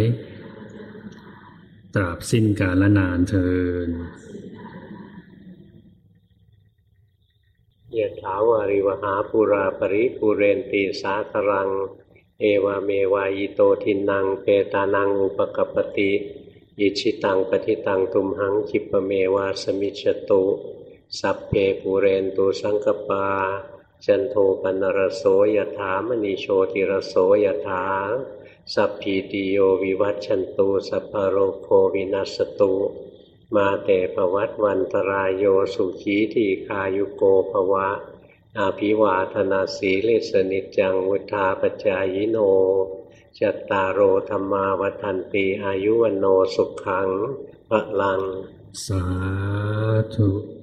ตราบสิ้นกาลนานเทิน
ยะถาวาริวหาปุราปริปุเรนตีสาครัง เอวาเมวายโตทินังเปตานังอุปกปปติอิชิตังปฏิตังตุมหังคิปเมวาสมิจตุ สัพเพปุเรนตุสังกปา จันโทปนรโสยถามณีโชติรโสยถา สัพพีติโยวิวัตชันตุสัพพโรโควินัสตุมาเตภวัตวันตรายโยสุขีทีคายุโกภวะ อาภิวาธนาสีเลสนิจังวุธาปจายโนจัตตารโอธรรมาวันตีอายุวันโนสุขังพระลัง
สาธุ